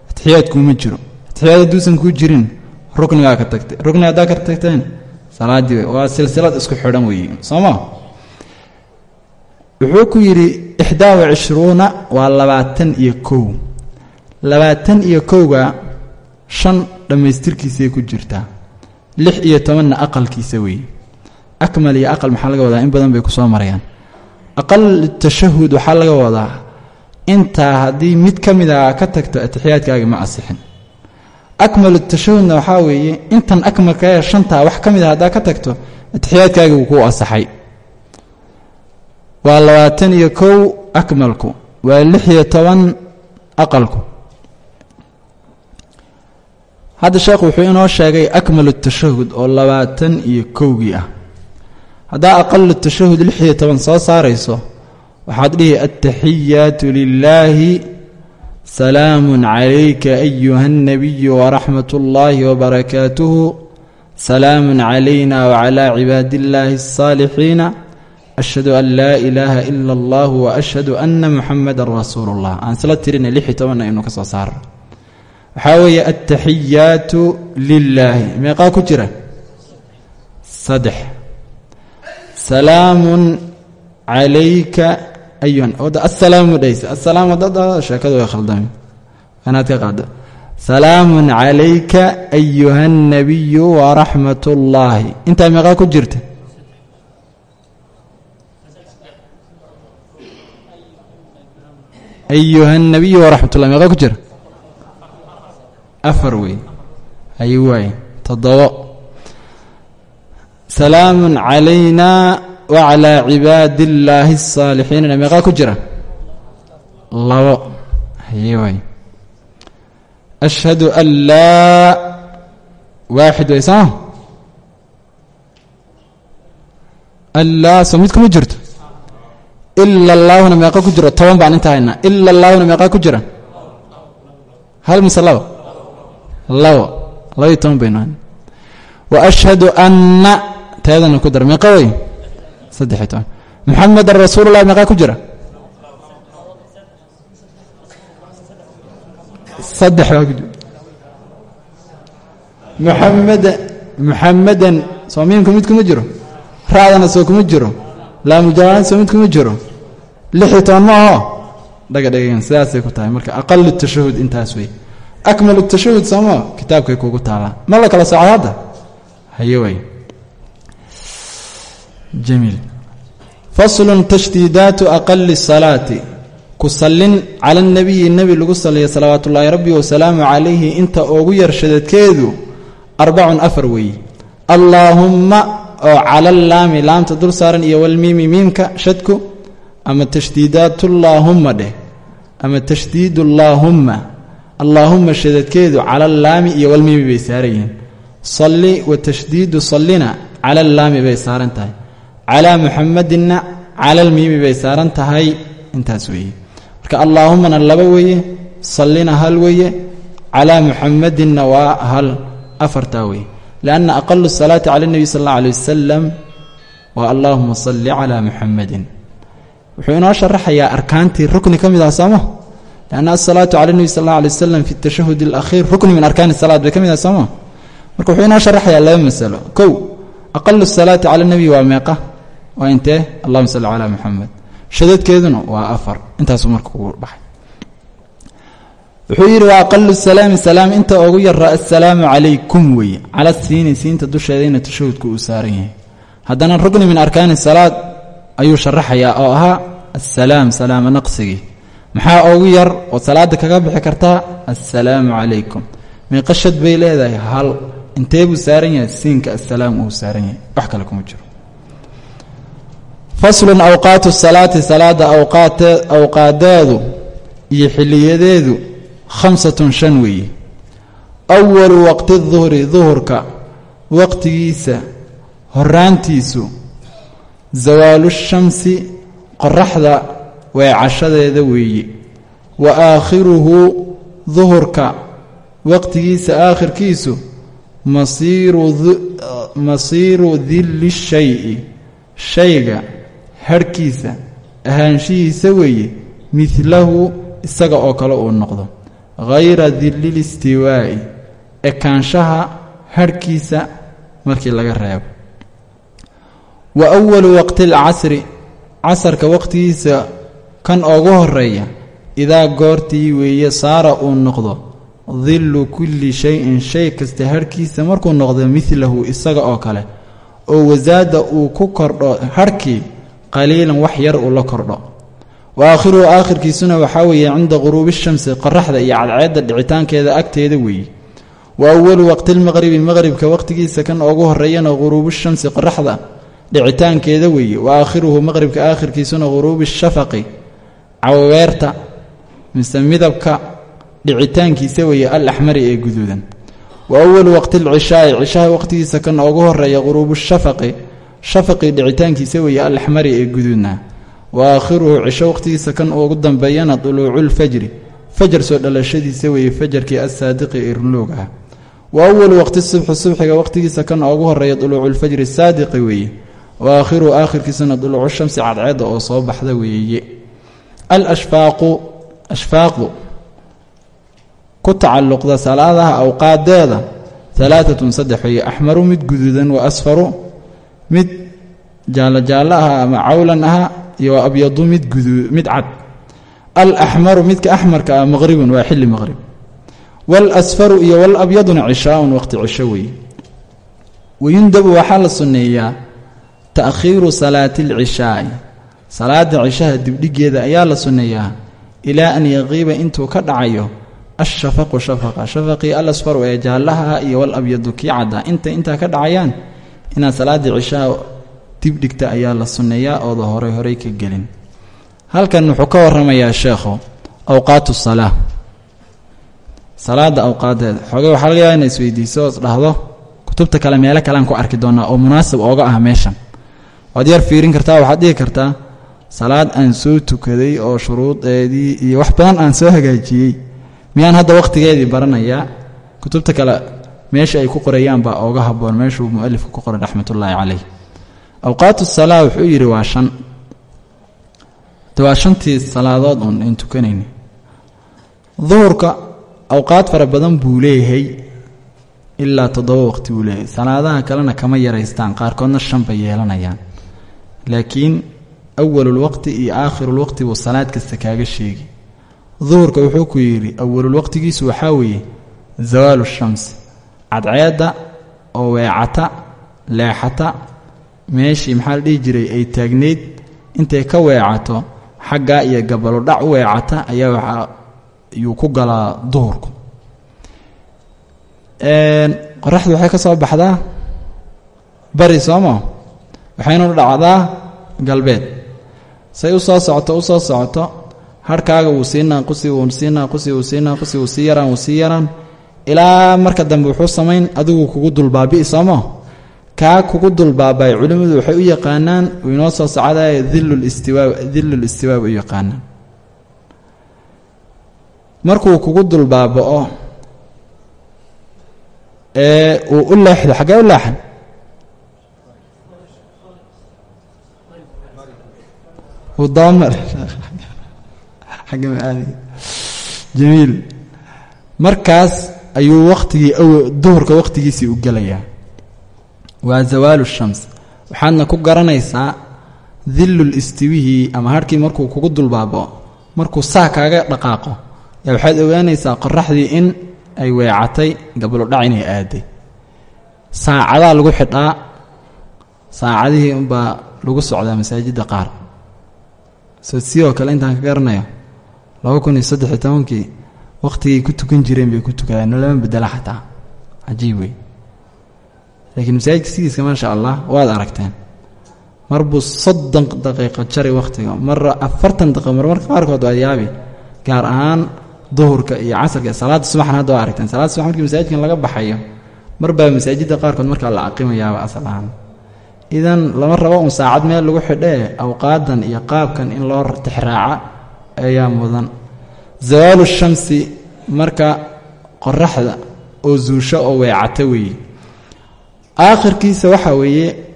atixiyaadkuuma jiro. Atixiyaad hadduusan kuu jirin ruknigaa ka tagtay. Rukni haddaad ka tagteen salaaddii waa silsilad isku xidhan weeye sooma wuxuu ku yidhi ixdaa wa cishruuna waa labaatan iyo kow. Labaatan iyo kowga shan dhammaystirkiisay ku jirtaa lix iyo tobanna aqalkiisa weeye. Akmal iyo aqal maxaa laga wadaa? In badan bay ku soo marayaan. Aqal tashahud waxaa laga wadaa intaa haddii mid ka mid a ka tagto atixiyaadkaaga ma asixin. Akmalu tashahudna waxaa weeye intan akmalkaee shantaa wax ka mid a haddaa ka tagto atixiyaadkaagi wuu kuu asaxay waa labaatan iyo kow akmalku waa lix iyo toban aqalku hadda sheekhu wuxuu inoo sheegay akmalu tashahud oo labaatan iyo kowgii ah. Haddaa aqalu tashahud lix iyo toban soo saarayso waxaad dhihi altaxiyaatu lilaahi salaamun calayka ayuha alnabiyu waraxmat ullaahi wabarakaatuhu salaamun calayna wacalaa cibaadi illaahi alsaalixiina ashhadu an laa ilaaha ila allah wa ashhadu anna muxamadan rasuulu اllah aan isla tirina lix iyo tobanna inuu ka soo saaro waxaa weeye altaxiyaatu lilaahi meeqaa ku jira? Saddex. Salaamun calayka ayuhan wada assalaamu dhaysa assalaam waddada sheekadu way khaldame anaad ka qaado salaamun calayka ayuha alnabiyu waraxmat ullaahi ku jirta? Ayuha alnabiyu waraxmat ullahi meeqaa ku jira? Afar wey. Ay waay toddobo. Salaamun calayna waclaa cibaadi illaahi الsaalixiinna meeqaa ku jira? Labo. Haye waay ashhadu an laa waaxid way sama an laa soo mid kuma jirto? Ila allaahuna meeqa ku jiro. Toban baan inta haynaa ila allaahuna meeqaa ku jira? Hal mise labo labo labaiy toban baynu hayna wa ashhadu anna teedana ku dara meeqa wey saddexiy toban. Muxamedan rasuulu llah meeqaa ku jira? Saddex baa ku jira muxameda muxamedan soo kuma jiro. Ra'dana soo kuma jiro. Laamujawaan soo mid kuma jiro. Lixi toban ma aho dhaga dhagagan sidaasay ku tahay. Marka aqalu tashahud intaas wey akmalu tashahud sooma kitaabkay kugu taalaa ma la kala socdo hadda haye jamiil faslun tashdiidaatu aqali salaati ku sallin cala nabiyi nebi lagu saliya salawaatu ullaahi rabbi wasalaamu calayhi inta ugu yar shadadkeedu arbacun afar weeye allaahumma oo cala laami laamta dul saaran iyo walmiimi miimka shadku ama tashdiidaatullaahumma dheh ama tashdiidullaahumma allaahumma shadadkeedu cala laami iyo walmiimi bay saaran yihiin. Salli wa tashdiidu sallina cala laami bay saaran tahay. Calaa muxamadinna calalmiimi bay saaran tahay. Intaas weeye. Marka allaahumana laba weeye sallina hal weeye calaa muxamadinna waa hal afartaa weeye. Lianna aqalu salaati cala nebi sal alla alay wasalam waa allaahuma salli calaa muxamadin wuxuu inoo sharaxayaa arkaantii rukni ka mid ah sooma lianna asalaatu cala nebi sal alla alay wasalam fi tashahud alakhiir rukni min arkaani salaad bay ka mid ah sooma marka wuxuu inoo sharaxayaa laba masalo kow aqalu salaati cala nebi waa meeqa waa intee allahuma salli calaa muxamed shadadkeeduna waa afar intaasuu marka ugu baxay wuxuu yidhi waa aqalu salaami salaam inta ugu yara assalaamu calaykum weeye cala siini siinta dusheedayna tashahudku uu saaran yahay haddana rukni min arkaani salaad ayuu sharaxayaa oo ahaa assalaam salaama naqsigii maxaa ugu yar oo salaada kaga bixi kartaa assalaamu calaykum meeqa shad bay leedahay hal. Intee buu saaran yahay? Siinka assalaam uu saaran yahay. Wax kale kuma jiro. Faslun awqaatu salaati salaada awqaadeedu iyo xiliyadeedu khamsatun shan weeye awalu waqti duhri duhurka waqtigiisa horaantiisu zawaalu shamsi qoraxda weecashadeeda weeye wa aakhiruhu duhurka waqtigiisa aakhirkiisu masiiru dilli shayi shayga harhkiisa ahaanshihiisa weeye midlahu isaga oo kale uu noqdo. Hayra dillil istiwaa'i ekaanshaha harhkiisa markii laga reebo. Wa awalu waqti alcasri casarka waqtigiisa kan ugu horreeya idaa goortii weeye saara uu noqdo dillu kulli shay-in shay kasta harhkiisa markuu noqdo midlahu isaga oo kale oo wasaada uu ku kordho harhkii qaliilan wax yar uu la kordho. Wa aakhiruhu aakhirkiisuna waxaa weeye cinda quruubi shamsi qoraxda iyo cadceedda dhicitaankeeda agteeda weeye. Wa awalu waqtilmaqribi maqribka waqtigiisa kan ugu horeeyana quruubu shamsi qoraxda dhicitaankeeda weeye. Wa aakhiruhu maqribka aakhirkiisuna quruubi shafaqi caweerta mise midabka dhicitaankiisa weeye al axmari ee guduudan wa awalu waqti lcishaai cishaha waqtigiisa kan ugu horreeya quruubu shafaqi shafaqii dhicitaankiisa weeye al axmari ee guduudna wa aakhiruhu cisho waqtigiisa kan ugu dambeeyana duluuculfajri fajar soo dhalashadiisa weeye fajarkii assaadiqi ee runloog ah. Wa awalu waqti subxi subxiga waqtigiisa kan ugu horreeya duluuculfajri saadiqi weeye. Wa aakhiruhu aakhirkiisana duluucu shamsi cadceedda oo soo baxda weeye alashfaaqu ashfaaqdu ku tacalluqda salaadaha awqaadeeda alaaatun saddex weeye axmaru mid guduudan wa asfaru mid jaallo jaallo aha ama cawlan aha iyo wa abyadu mid mid cad. Alaxmaru midka axmarka ah maqribun waa xilli maqrib waalasfaru iyo walabyaduna cishaaun waqti cisho weeye. Wayundabu waxaa la sunneeyaa ta'khiiru salaati alcishaa'i salaada cishaha dibdhigeeda ayaa la sunneeyaa ilaa an yaqiiba intuu ka dhacayo ashafaqu shafaqa. Shafaqii alasfaru ee jaallaha iyo walabyadu kii caddaa intay intaa ka dhacayaan inaad salaaddii cishaha dibdhigta ayaa la sunneeyaa ooda horey horey ka gelin. Halkan wuxuu ka warramayaa sheekhu awqaatu salaa salaada awqaadeeda xoogay waxaa laga yaaba ina isweydiiso dhahdo. Kutubta kale meelo kalean ku arki doonaa oo munaasib ooga ah meeshan. Waad yar fiirin kartaa waxaad dhihi kartaa salaad aan soo tukaday oo shuruudeedii iyo wax badan aan soo hagaajiyey miyaan hadda wakhtigeedii baranayaa? Kutubta kale meesha ay ku qorayaan baa ooga haboon meeshuu mualifku ku qoray raxmatullaahi caleyh awqaatu salaa wuxuu yidhi waa shan. De waa shantii salaadood uun ayn tukanayni. Duhurka awqaad fara badan buu leeyahay ilaa toddoba waqti buu leeyahay. Salaadaha kalena kama yaraystaan qaarkoodna shan bay yeelanayaan. Laakiin awalulwaqti iyo aakhirulwaqti buu salaad kasta kaaga sheegi duhurka wuxuu ku yidhi awalulwaqtigiisu waxaa weeye zawaalu shamsi cadceedda oo weecata leexata meeshii maxaa la dhihi jiray ay taagneyd intay ka weecato xaggaa iyo gabalodhac u weecata ayaa waxaa yuu ku galaa duhurku qoraxdu waxay ka soo baxdaa bari sooma waxaynu dhacdaa galbeed say u soo socoto u soo socoto harhkaaga wuu sii naaqusi wuu sii naaqusi wuu sii naaqusi wuu sii yaraan wuu sii yaraan. Ilaa marka dambe wuxuu samayn adigu kugu dulbaabi'i sooma kaa kugu dulbaabay culimmadu waxay u yaqaanaan uu inoo soo socdaya dillistiwaa dillul istiwaab u yaqaanaan. Markuu kugu dulbaaba'o ee uu u leexdo xaggee u leexan uu dabamar jamiil markaas ayuu wakhtigii duhurka wakhtigiisii u gelayaa. Waa zawaalu shams. Waxaadna ku garanaysaa dillul istiwihii ama harhkii markuu kugu dulbaabo markuu saa kaaga dhaqaaqo. Yaa waxaad ogaanaysaa qoraxdii in ay weecatay gabalodhac inay aaday. Saacadaa lagu xidhaa saacadihii unbaa lagu socdaa masaajidda qaar sidoo kale intaan ka garanayo laba kun iyo saddexiyo tobankii wakhtigay ku tukan jireen bay ku tukadaan no lama bedela xataa. Cajiib wey laakiin masaajidka sidiiska maasha allah waad aragteen. Mar buu soddon daqiiqo jari wakhtiga mara afartan daqiiqo marmarka qaarkood waa yaabi gaar ahaan duhurka iyo casarka salaadda subaxna hadda waa aragteen. Salaada subax markii masaajidkan laga baxayo mar baa masaajidda qaarkood markaa la aqimayaaba asal ahaan idan lama rabo un saacad meel lagu xidhee awqaadan iyo qaabkan in loo tixraaca ayaa mudan. Zawaalu shamsi marka qoraxda oo zuusho oo weecata weeye. Aakhirkiisa waxaa weeye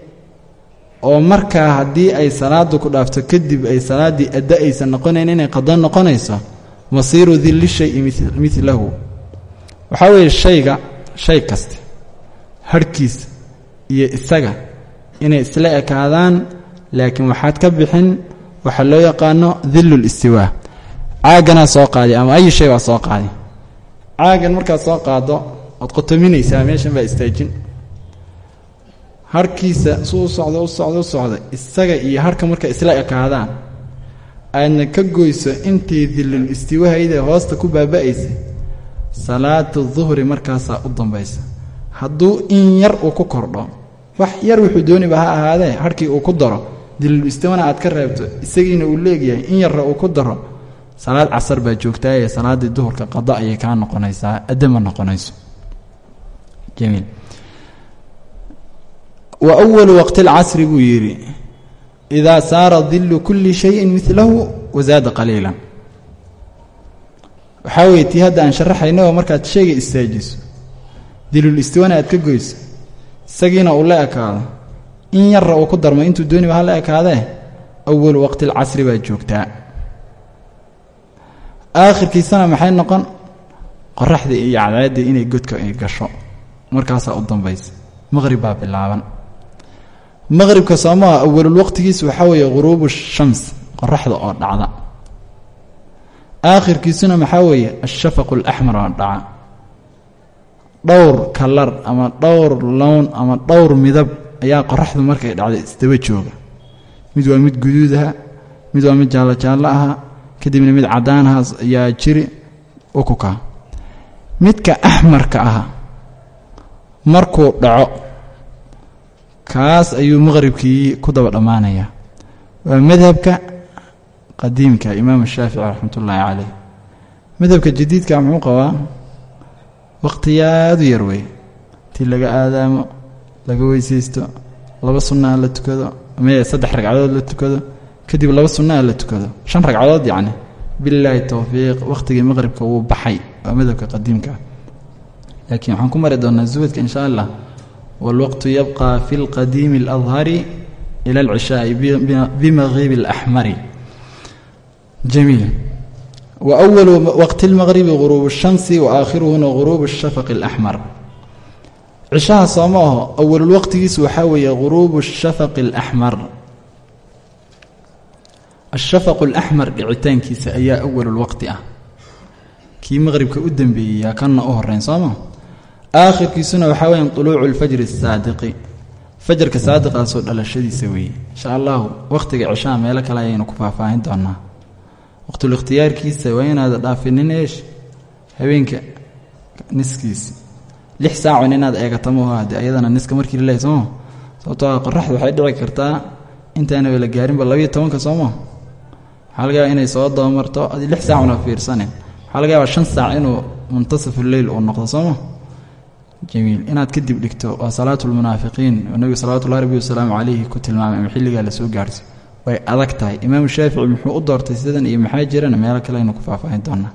oo markaa haddii ay salaadu ku dhaafto kadib ay salaaddii adda aysan noqonayn inay qado noqonayso masiiru dilli shayi milahu waxaa weeye shayga shay kaste harhkiisa iyo isaga inay isla ekaadaan laakiin waxaad ka bixin waxaa loo yaqaano dillul istiwaa. Caaganaa soo qaadi ama ayi shay waa soo qaadi? Caagan markaad soo qaado waad qotominaysaa meeshan baa istaajin. Harhkiisa su u socda u socda isaga iyo harhka markay isla ekaadaan aadna ka goyso intay dillul istiwahayda hoosta ku baaba'aysay salaatu duhri markaasaa u dambaysa. Hadduu in yar uu ku kordho wax yar wuxuu dooniba ha ahaadee harhkii uu ku daro. Dillul istiwana aad ka reebto isagiina uu leegyahay in yarra uu ku daro. Salaad casar baa joogtaaye salaaddii duhurka qado ayay kaa noqonaysaa addama noqonayso. Jamiil wa awalu waqti alcasri buu yidhi idaa saara dillu kulli shayin milahu wasaada qaliilan. Waxaa weye tii hadda aan sharaxaynao markaad shayga istaajiso dilul istiwana aad ka goyso isagiina uu la ekaado. In yarra uu ku darmo intuu dooniba hala ekaadee awalu waqti alcasri baa joogtaa aakhirkiisana maxay noqon? Qoraxdii iyo cadceeddii inay godka ay gasho. Markaasaa u dambaysa maqrib baa bilaaban. Maqribka soomaa awalul waqtigiis waxaa weeye ghuruubu shams qoraxda oo dhacda. Aakhirkiisuna maxaa weeye ashafaqu alaxmar oo dhaca dhowr kalar ama dhowr lown ama dhowr midab ayaa qoraxdu markay dhacday isdaba jooga. Mid waa mid guduudaha mid waa mid jaallo jaallo aha kadibna mid caddaanahaas ayaa jiri ukuka midka axmarka ah markuu dhaco kaas ayuu maqribkii ku daba dhammaanayaa. Waa madhabka qadiimka imaam shaafici raxmatullaahi caleyh madhabka jadiidka muxuu qabaa waqtiyaadu yar wey ti laga aadaamo laga weysaysto laba sunnaha la tukado me saddex ragcadood la tukado kadib laba sunnaha la tukado shan ragcadood yacni bilaahi tawfiiq waqtigii maqribka wuu baxay waa madabka qadiimka laakiin waxaan ku mari doonaa zuhudka insha allah waalwaqtu yabqa fi lqadiimi اladhari ila alcishaai bimaghibi alaxmari jamiil wawalu waqti lmaqribi guruubu shamsi wa aakhiruhuna guruubu shafaqi alaxmar cishaha soo ma aho awalul waqtigiisu waxaa weeye guruubu shafaqi alaxmar ashafaqu alaxmar dhicitaankiisa ayaa awalul waqti ah kii maqribka u dembeeyeyaa kanna u horeyn sooma aakhirkiisuna waxaa weyan tuluucu lfajri asaadiqi fajarka saadiqaasoo dhalashadiisa weeye insha allahu waqtiga cishaha meelo kale ayaynu ku faahfaahin doonaa waqtulikhtiyaarkiisa waa inaada dhaafinin eesh habeenka niskiisi lix saacun inaad eegata haddii ayadana niska markii la lehay sooma sababtoo ah qoraxda waxay dhici kartaa intaanaba la gaarinba labayo tobanka sooma waxaa inay soo dabamarto adi lix saacuna fiirsanin waxaa laga shan saac inuu muntasafu leyl uu noqdo sooma jamiil inaad kadib dhigto waa salaatu lmunaafiqiin nebigu salawatullahi rabbi wasalaamu calayhi ku tilmaamay ama xilligaa la soo gaarhsiy way adag tahay. Imaamu shaafici muxuu u doortay sidan iyo maxaa jirana? Meelo kale aynu ku faahfaahin doonaa.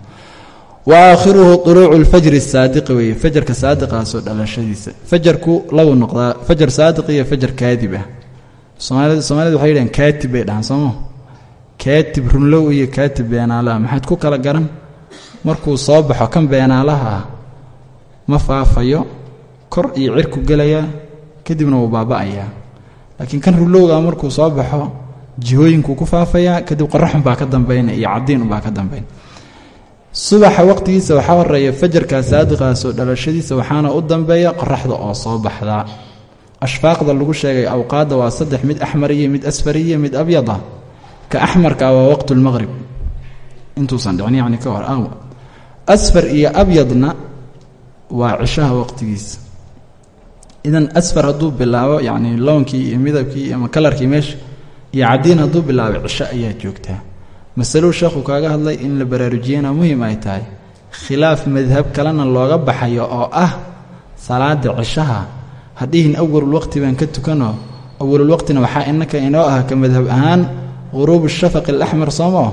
Wa aakhiruhu uluucu lfajri saadiqi weeye. Fajarka saadiqaasoo dhalashadiisa. Fajarku labu noqdaa fajar saadiq iyo fajar kaadib ah. Soomaalida waxay yidhahan kaatib bay dhahaan sooma kaatib runlow iyo kaatib beenaalaha maxaad ku kala garan? Markuu soo baxo kan beenaalaha ah ma faafayo kor iyo cirku gelayaa kadibna wuu baaba'ayaa. Laakiin kan rulowga markuu soo baxo jihooyinkuu ku faafayaa kadib qoraxunbaa ka dambayna iyo cadiinunbaa ka dambayn. Subaxa waqtigiisa waxaa horreeya fajarkaa saadiqaasoo dhalashadiisa waxaana u dambeeya qoraxda oo soo baxdaa ashfaaqda lagu sheegay awqaadda waa saddex mid axmariya mid asfariya mid abyada. Ka axmarkaa waa waqtulmaqrib intuusan dhicin yacni ka hor asfar iyo abyadna waa cishaha waqtigiisa. Idan asfar hadduu bilaabo yacni lownkii iyo midabkii ama kalarkii meesha iyo caddiin hadduu bilaabay cisho ayaa joogtaa masalou sheekhu kaaga hadlay in la baraarujiyana muhiim ay tahay. Khilaaf madhab kalena looga baxayo oo ah salaada cishaha hadhihin awalulwaqti baan ka tukanoo awalulwaqtina waxaa innaka inoo ah ka madhab ahaan ghuruubu shafaqi alaxmar soomoo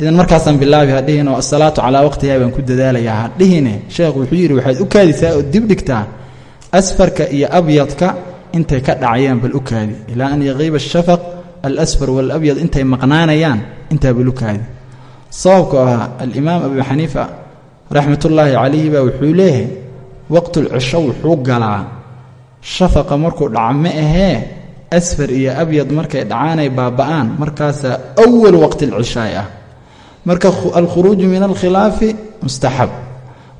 idan markaasaan bilaabi hadhihin oo asalaatu calaa waqtiha baan ku dadaalayaa hadhihine sheekhu wuxuu yidhi waxaad u kaadisaa oo dib dhigtaa asfarka iyo abyadka intay ka dhacayaan bal u kaadi. Ilaa an yaqiiba ashafaq alasfar waalabyad intay maqnaanayaan intaa bal u kaadi sababku ahaa alimaam abu xaniifa raxmatullaahi calayhi baa wuxuu leeyahay waqtulcisho wuxuu galaa shafaqa markuu dhaca ma ahee asfar iyo abyad markay dhacaanay baaba'aan markaasaa awal waqti alcishaay ah marka alkhuruuju min alkhilaafi mustaxab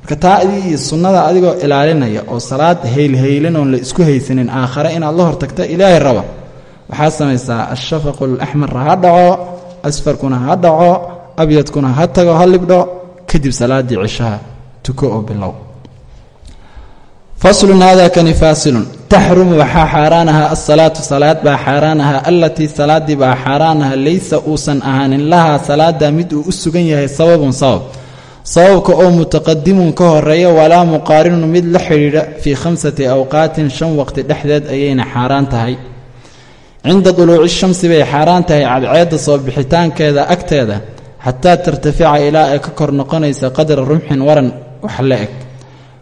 marka taa adii iyo sunnada adigoo ilaalinaya oo salaad haylhaylan oon la isku haysanin aakhare inaad la hortagta ilaahay raba waxaad samaysaa ashafaqu alaxmar ha dhaco asfarkuna ha dhaco abyadkuna ha tago ha libdho kadib salaaddii cishaha tuko oo bilow. Faslun hada kani faasilun taxrumu waxaa xaaraanahaa asalaatu salaad baa xaaraanahaa allatii salaaddii baa xaaraanaha laysa uusan ahaanin lahaa salaada mid uu u sugan yahay sababun sabab. Sababka oo mutaqadimun ka horreeya walaa muqaarinun mid la xidhiidha fii khamsati awqaatin shan waqti dhexdeed ayayna xaaraan tahay cinda duluuci shamsi bay xaaraan tahay cadceedda soo bixitaankeeda agteeda xataa tartafica ilaa ay ka kor noqonaysa qadra rumxin waran wax la eg.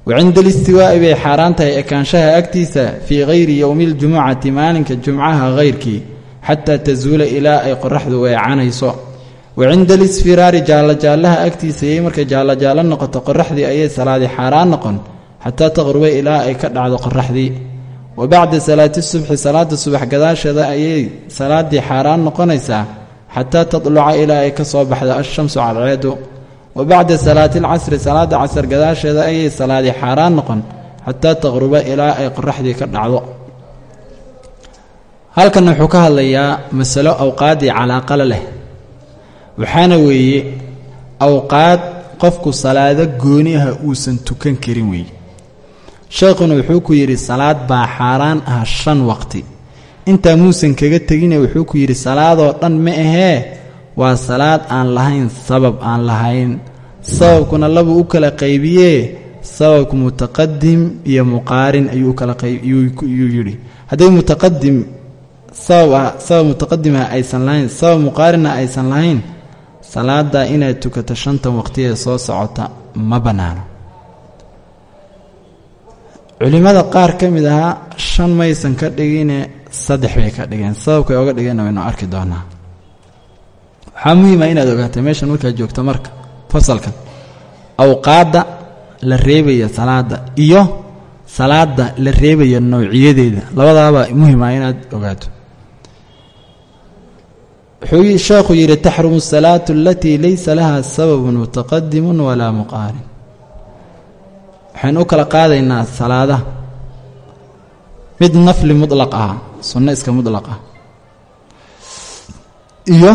Wa cinda alistiwaa'i bay xaaraan tahay ekaanshaha agtiisa fii hayri yowmi ljumucati maalinka jumcaha hayrkii xataa tasuula ilaa ay qoraxdu weecanayso. Wa cinda alisfiraari jaallojaallaha agtiisa iyay markay jaallojaallo noqoto qoraxdii ayay salaadii xaaraan noqon xataa taqruba ilaa ay ka dhacdo qoraxdii wa bacda salaati subxi salaada subax gadaasheeda ayay salaadii xaaraan noqonaysaa xataa tadluca ilaa ay ka soo baxdo ashamsu cadceedu wa bacda salaati alcasri salaada casar gadaasheeda ayay salaadii xaaraan noqon xataa taqruba ilaa ay qoraxdii ka dhacdo. Halkan wuxuu ka hadlayaa masalo awqaaddii calaaqala leh waxaana weeye awqaad qofku salaado gooni ah uusan tukan karin weeye sheekhuna wuxuu ku yidhi salaad baa xaaraan ah shan waqti. Intaa muusan kaga tegine wuxuu ku yidhi salaadoo dhan ma ahee? Waa salaad aan lahayn sabab aan lahayn. Sababkuna labuu u kala qaybiyee? Sababku mutaqadim iyo muqaarin ayuu u kala qayyuu yidhi. Hadday mutaqadim sabab ah sabab mutaqadimah aysan lahayn sabab muqaarinna aysan lahayn salaada inaad tukato shantan waqtiyeed soo socota ma bannaano culimmada qaar ka mid ahaa shan maysan ka dhigine saddex bay ka dhigeen. Sababkay oga dhigeenna waynu arki doonaa. Waxaa muhiima inaad ogaatay meeshan markaad joogto marka fasalkan. Awqaadda la reebaya salaada iyo salaada la reebaya noociyadeeda labadaaba muhima inaad ogaato. Wuxuu sheekhu yidhi taxrumu asalaatu alatii laysa laha sababun mutaqadimun walaa muqaarin waxaynu u kala qaadaynaa salaada. Mid nafli mudlaq ah sunno iska mudlaq ah. Iyo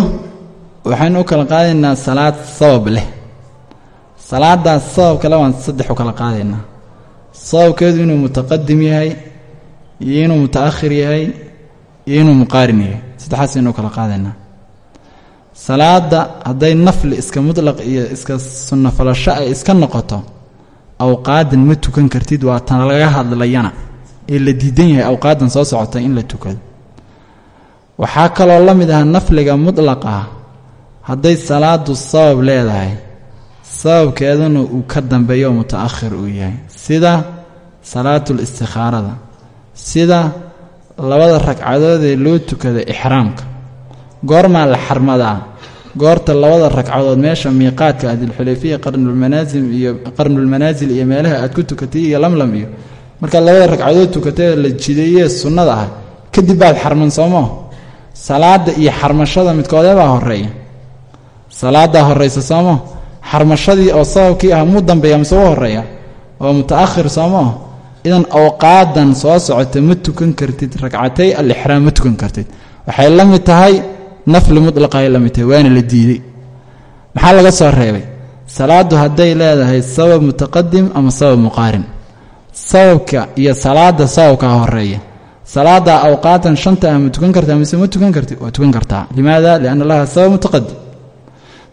waxaynu u kala qaadaynaa salaad sabab leh. Salaadaas sabab kale waan saddex u kala qaadaynaa. Sababkeedu inuu mutaqadim yahay iyo inuu mutaakhir yahay iyo inuu muqaarin yahay. Saddexaasaynu u kala qaadaynaa. Salaada hadday nafli iska mudlaq iyo iska sunno falasho ay iska noqoto awqaadan ma tukan kartid waa tan laga hadlayana. Ee la diidan yahay awqaadan soo socota in la tukado waxaa kaloo la mid ah nafliga mudlaqa ah. Hadday salaadu sabab leedahay sababkeeduna uu ka dambeeyo muta'akhir uu yahay. Sida salaatul istikhaarada sida labada ragcadood ee loo tukada ixraamka. Goormaa la xarmadaa goorta labada ragcadood meesha miiqaadka adilxulayfiya qarnulmanaasil iyo qarnulmanaasil iyo meelaha aad ku tukatay iyo lamlam iyo markaad labada ragcadood tukatay la jideeyee sunnada ah kadib baad xarman soomo salaada iyo xarmashada midkoodeebaa horreeya salaadaa horeysa soomo xarmashadii oo sababkii ah muu dambeeya mise u horreeya oo muta'akhir soomo idan awqaadan soo socota ma tukan kartid ragcatay alixraam ma tukan kartid. Waxay la mid tahay nafli mudlaqaay la mid waana la diiday maxaa laga soo reebay? Salaadu hadday leedahay sabab mutaqadim ama sabab muqaarin? Sababka iyo salaada sababkaa horreeya. Salaada awqaatan shanta ah ma tukan kartaa mise ma tukan kartid waa tukan kartaa. Limaada? Lianna laha sabab mutaqadim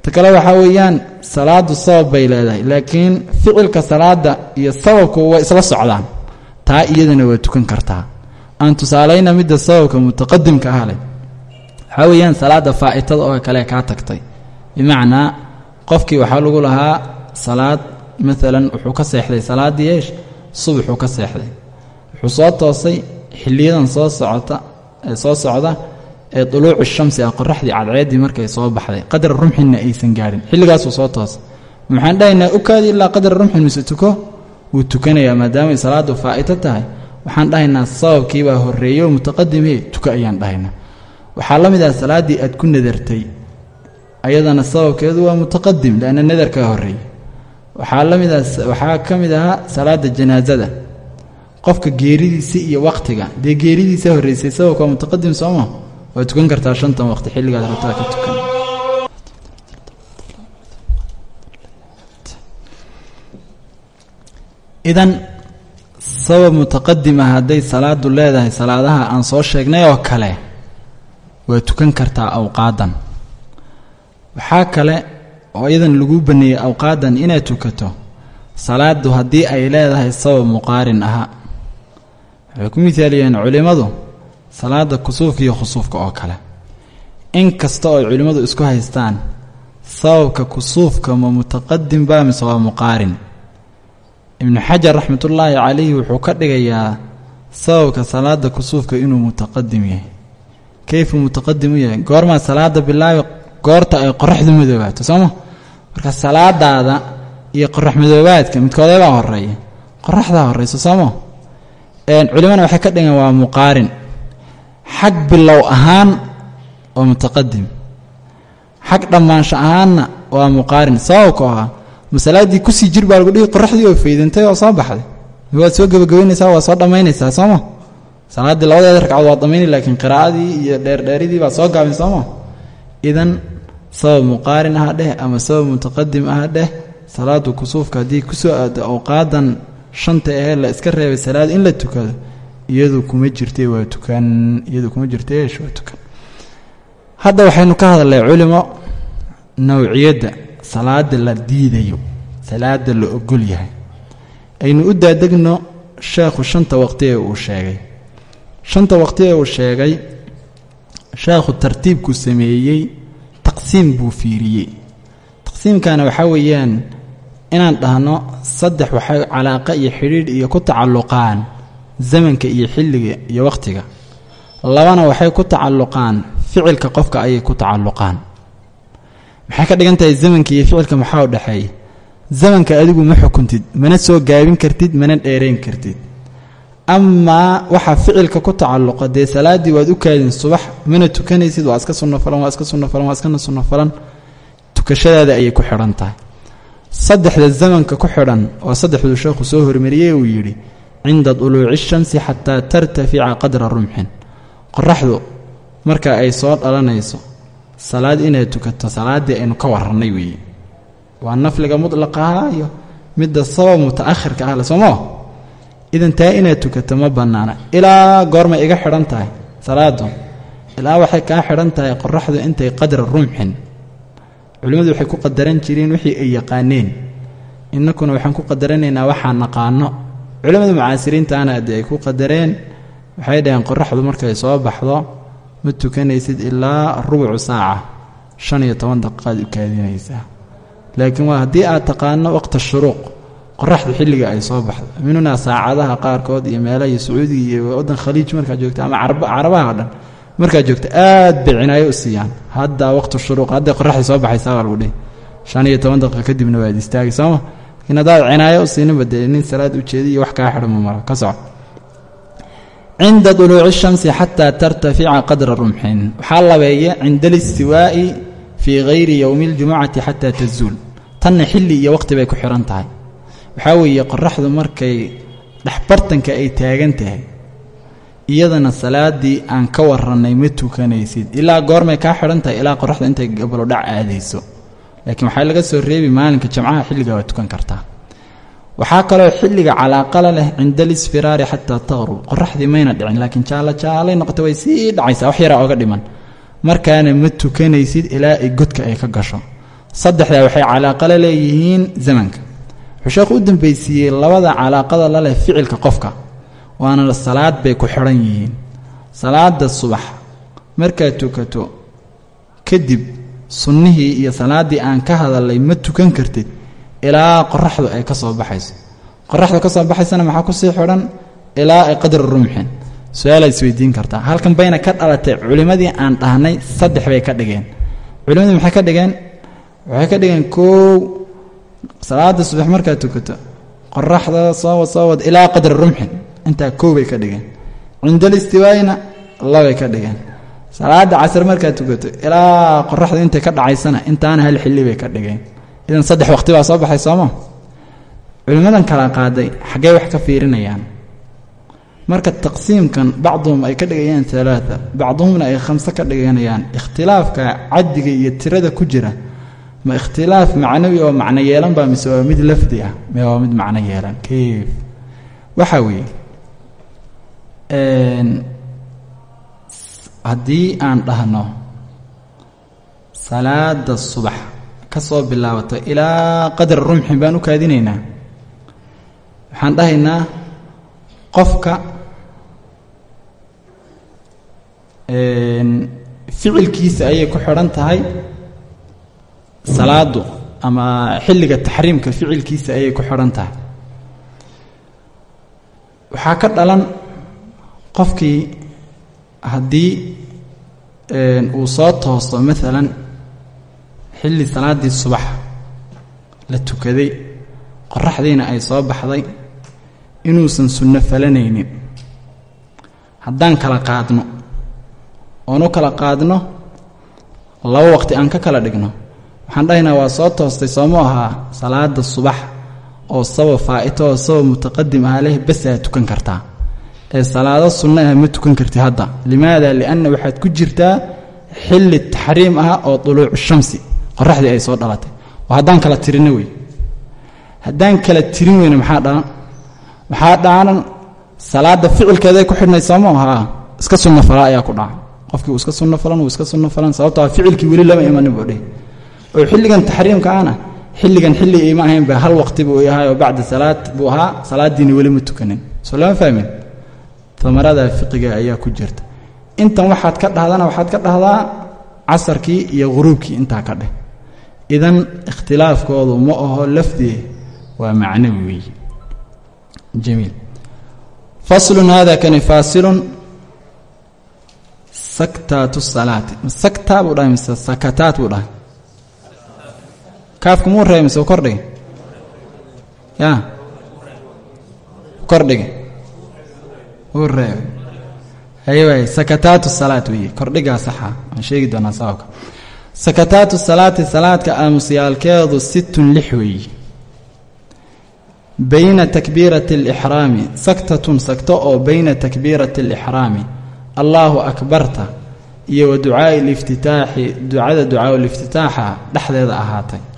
ta kale waxaa weeyaan salaadu sabab bay leedahay laakiin ficilka salaada iyo sababku way isla socdaan. Taa iyadana waa tukan kartaa. Aan tusaalayna midda sababka mutaqadimka ah leh waxaa weeyaan salaada faa'itada oo kale kaa tagtay. Bimacnaa qofkii waxaa lagu lahaa salaad maalan wuxuu ka seexday salaaddii yeesh subaxuu ka seexday. Wuxuu soo toosay xiliyadan soo socota ee soo socda ee duluucu shamsi ah qoraxdii cadceeddii markay soo baxday qadar rumxinna aysan gaadhin xilligaasuu soo toosay. Maxaan dhahaynaa ukaadi ilaa qadar rumxin mise tuko? Wuu tukanayaa maadaamay salaadu faa'ito tahay. Waxaan dhahaynaa sababkiibaa horreeyo mutaqadimhe tuko ayaan dhahaynaa waxaa la mid ah salaaddii aad ku nadartay ayadana sababkeedu waa mutaqadim leanna nadarkaa horreeyey waxaa la mid ah waxaa ka mid ahaa salaada janaasada qofka geeridiisa iyo waqtiga dee geeridiisa horreysay sababka waa mutaqadim sooma waa tukan kartaa shantan waqti xilligaad rabtaa ka tukan. Idan sabab mutaqadim ah hadday salaadu leedahay salaadaha aan soo sheegnay oo kale waa tukan kartaa awqaadan. Waxaa kale oo iyadan lagu baneeyey awqaadan inaad tukato salaadu haddii ay leedahay sabab muqaarin aha. Waxay ku mithaaliyeen culimmadu salaada kusuufka iyo khusuufka oo kale. In kasta oo culimmadu isku haystaan sababka kusuufka ma mutaqadim baa mise waa muqaarin? Ibnu xajar raxmatullaahi calayhi wuxuu ka dhigayaa sababka salaada kusuufka inuu mutaqadim yahay kayfuu mutaqadim u yahay goormaa salaada bilaabi goorta ay qoraxdu madoobaato sooma marka salaadaada iyo qorax madoobaadka midkoodebaa horreeya qoraxdaa horeysa sooma culimana waxay ka dhigeen waa muqaarin xag bilow ahaan waa mutaqadim xag dhammaansho ahaanna waa muqaarin sababku ahaa masalaadii ku sii jir baa lagu dhihi qoraxdii oo faydantay oo soo baxday waad soo gebagabaynaysaa waa soo dhammaynaysaa sooma salaaddii labadeeda ragcadood waad dhammayni laakiin qiraa'adii iyo dheerdheeridii baa soo gaabin sooma idan sabab muqaarin aha dheh ama sabab mutaqadim aha dheh salaadu kusuufka haddii ku soo aado awqaadan shanta ahee la iska reebay salaad in la tukado iyadu kuma jirtay waa tukan iyadu kuma jirtay eesh waa tukan. Hadda waxaynu ka hadalnay culimo nawciyadda salaada la diidayo salaada la ogol yahay. Aynu u daadegno sheekhu shanta waqti ee uu sheegay shanta waqti ee uu sheegay sheekhu tartiibku sameeyey taqsiim buu fiiriyey. Taqsiimkana waxaa weeyaan inaan dhahno saddex waxay calaaqa iyo xidhiidh iyo ku tacalluqaan zamanka iyo xilliga iyo wakhtiga labana waxay ku tacalluqaan ficilka qofka ayay ku tacalluqaan. Maxay ka dhigan tahay zamanka iyo ficilka? Maxaa u dhexeeya zamanka adigu ma xukuntid mana soo gaabin kartid mana dheerayn kartid amaa waxaa ficilka ku tacalluqa dee salaaddii waad u kaadin subax mana tukanaysid waa iska sunno falan waa iska sunno falan waa iskana sunno falan. Tukashadaada ayay ku xidhan tahay. Saddexda zamanka ku xidhan oo saddexduu sheekhu soo hormariyey uu yidhi cinda duluuci shamsi xataa tartafica qadra rumxin. Qoraxdu marka ay soo dhalanayso salaad inay tukato salaaddii aynu ka warrannay weeye waa nafliga mutlaqaha iyo midda sabab muta'ahirka ah le soomoo idan taa inaad tukato ma bannaana. Ilaa goormay iga xidhan tahay. Salaadu ilaa waxay kaa xidhan tahay qoraxdu intay qadra rumxin. Culimmadu waxay ku qadaran jireen wixii ay yaqaaneen. Innakuna waxaan ku qadaranaynaa waxaan naqaano. Culimmada mucaasiriintaana haddii ay ku qadareen waxay dhaheen qoraxdu markay soo baxdo ma tukanaysid ilaa rubucu saaca. Shan iyo toban daqiiqaad u kaadinaysaa laakiin waa haddii aad taqaano waqta shuruuq qoraxdu xilliga ay soo baxdo. Minunaa saacadaha qaarkood iyo meelaha iyo sacuudiga iyo waddan khaliij markaad joogta ama carabaha o dhan markaad joogto aad bay cinaayo u siiyaan. Hadda waqti shuruuq hadday qoraxdii soo baxaysaa baa lagu dhihi. Shan iyo toban daqiiqa kadibna waad istaagi sooma laakiin haddaad cinaayo u siininba dee nin salaad ujeedi iyo wax kaa xidhan ma ka soco cinda duluuci shamsi xataa tartafica qadra rumxin. Waxaa labeeya cinda alistiwaa'i fii hayri yowmi اljumucati xataa tazuul. Tanna xilli iyo waqti bay ku xidhan tahay waxaa weeye qoraxdu markay dhexbartanka ay taagan tahay iyadana salaadii aan ka warannay ma tukanaysid. Ilaa goormay kaa xidhan tahay ilaa qoraxda intay gabalodhac aadayso. Laakiin waxaa laga soo reebi maalinka jamcaha xilliga waa tukan kartaa. Waxaa kaloo xilliga calaaqala leh cinda alisfiraari xataa taqrub. Qoraxdii mayna dhicin laakiin jaalla jaallay noqota way sii dhacaysaa wax yaraa oga dhiman. Markaana ma tukanaysid ilaa ay godka ay ka gasho. Saddexdaa waxay calaaqala leeyihiin zamanka wuxuu sheekhu u dambaysiiyey labada calaaqada la leh ficilka qofka. Waana salaad bay ku xidhan yihiin. Salaada subax markaad tukato kadib sunnihii iyo salaaddii aan ka hadalnay ma tukan kartid. Ilaa qoraxdu ay ka soo baxayso. Qoraxdu ka soo baxaysana maxaa ku sii xidhan? Ilaa ay qadri rumxin su'aalaad isweydiin kartaa. Halkan bayna ka dhalatay culimmadii aan dhahnay saddex bay ka dhigeen. Culimmadii maxay ka dhigeen? Waxay ka dhigeen koow salaada subax markaad tukato qoraxda soowad soowad ilaa qadri rumxin intaa koow bay ka dhigeen. Cindalistiwaayna labay ka dhigeen. Salaada casar markaad tukato ilaa qoraxdu intay ka dhacaysana intaana hal xilli bay ka dhigeen. Idan saddex waqti baa soo baxay sooma culimmadan kala qaaday xaggey wax ka fiirinayaan. Marka taqsiimkan bacduhum ay ka dhigayaan alaaa bacduhumna ay khamse ka dhiganayaan ikhtilaafka caddiga iyo tirada ku jira ma ikhtilaaf macnawi oo macno yeelan baa mise waa mid lafdi ah? Me waa mid macno yeelan kayf waxaa weeye haddii aan dhahno salaada subax ka soo bilaabato ilaa qadar rumxin baan u kaadinaynaa. Waxaan dhahaynaa qofka ficilkiisa ayay ku xidhan tahay salaadu ama xilliga taxriimka ficilkiisa ayay ku xidhan tahay. Waxaa ka dhalan qofkii haddii uu soo toosto maalan xilli salaaddii subax la tukaday qoraxdiina ay soo baxday inuusan sunno falanaynin haddaan kala qaadno oon u kala qaadno laba waqti aan ka kala dhigno waxaan dhahaynaa waa soo toostay soomu ahaa salaada subax oo sabab faa'ito oo sabab mutaqadim ah leh basaa tukan kartaa. Ee salaado sunno ah ma tukan karti hadda. Limaada? Lianna waxaad ku jirtaa xilli taxriim ah oo duluucu shamsi qoraxdii ay soo dhalatay. Oo haddaan kala tirino wey haddaan kala tirin weyne maxaa dhalan waxaa dhaanan? Salaada ficilkeeday ku xidhnay sooma haa iska sunno fala ayaa ku dhaca. Qofkii iska sunno falan uu iska sunno falan sababtoo ficilkii weli lama imanin buu dhihi oo xilligan taxriimka ahna xilligan xilli ima ahayn ba hal waqti buu yahay oo bacda salaad buu ahaa salaadiina weli ma tukanin. Soo lama fahmin amarada fiqiga ayaa ku jirta. Intan waxaad ka dhahdana waxaad ka dhahdaa casarkii iyo huruubkii intaa ka dheh. Idan ikhtilaafkoodu ma aho lafdii waa macnawi weeye jamiil. Faslun hada kani faasilun saktaatu salaati. Saktaa buu dhahay mise sakataat buu dhahay kaafka muu reebay mise u kordhigay ya. Kordhigay uu reebay haye waay sakataatu salaat saxa. Waan sheegi doonaa sababka. Sakataatu salaati salaadka aamusyaalkeedu sittun lix weeye bayna takbiirati alixraami. Saktatun sagto oo bayna takbiirati alixraami. Allaahu akbarta. Iyo wa ducaai liftitaaxi. Ducada ducaau liftitaaxa dhexdeeda ahaatay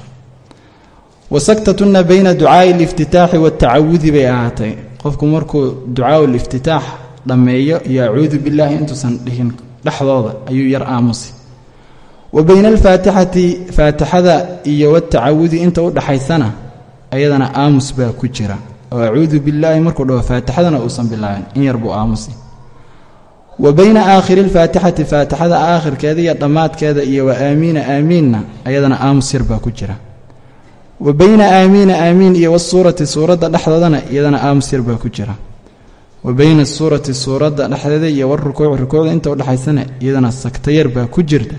wa saktatunna bayna ducaai liftitaaxi watacawudi bay ahaatay qofku markuu ducaau liftitaax dhammeeyo iyo acuudu billaahi intuusan dhihin dhexdooda ayuu yar aamusi wa bayna alfaatixati faatixada iyo watacawudi inta u dhaxaysana ayadana aamus baa ku jira oo acuudu billaahi markuu dhaho faatixadana uusan bilaabin in yar buu aamusi wa bayna aakhiri lfaatixati faatixada aakhirkeeda iyo dhammaadkeeda iyo wa aamiina aamiinna ayadana aamus yar baa ku jira wa bayna aamiina aamiin iyo wasuurati suuradda dhexdoodana iyadana aamus yar baa ku jira. Wa bayna suurati suuradda dhexdeeda iyo warukuuc rukuucda inta udhexaysana iyadana sagto yar baa ku jirta.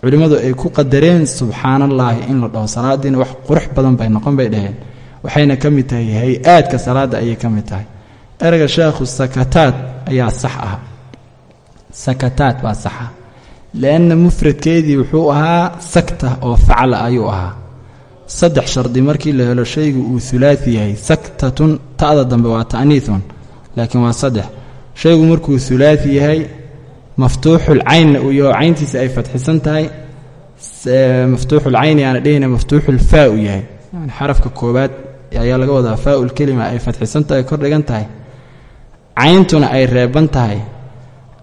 Culimmadu ay ku qadareen subxaanallaahi in la dhaho salaadiina wax qurux badan bay noqon bay dhaheen. Waxayna ka mid tahay hay'aadka salaadda ayay ka mid tahay. Ereyga sheekhu sakataad ayaa sax ah. Sakataad baa saxa. Lianna mufradkeedii wuxuu ahaa sakta oo facla ayuu ahaa saddex shardi markii la helo shaygu uu hulaati yahay saktatun ta'da dambe waa ta'niithun laakiin waa saddex. Shaygu markuu hulaati yahay maftuuxul caynna uu yaho cayntiisa ay fadxisan tahay maftuuxul cayni aana dhehina maftuuxul faa u yahay. Yani xarafka koobaad ayaa laga wadaa faa-ul kelima ay fadxisan tahay kor dhigan tahay. Cayntuna ay reeban tahay.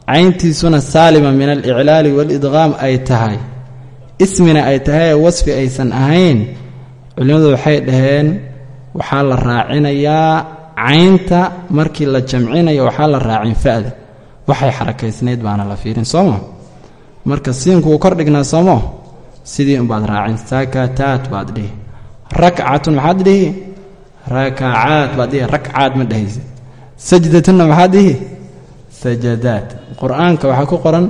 Cayntiisuna saalima min aliclaali waalidqaam ay tahay. Ismina ay tahay wasfi aysan ahayn culimmadu waxay dhaheen waxaa la raacinayaa caynta markii la jamcinayo waxaa la raacin fa'da. Waxay xarakaysnayd baana la fiirin sooma marka siinku uu kor dhignaa soomo sidii unbaad raacin sakataat baad dhihi rakcatun maxaad dhihi rakacaad baad dhihi rakcaad ma dhehaysa sajdatunna maxaad dhihi sajadaad qur'aanka waxaa ku qoran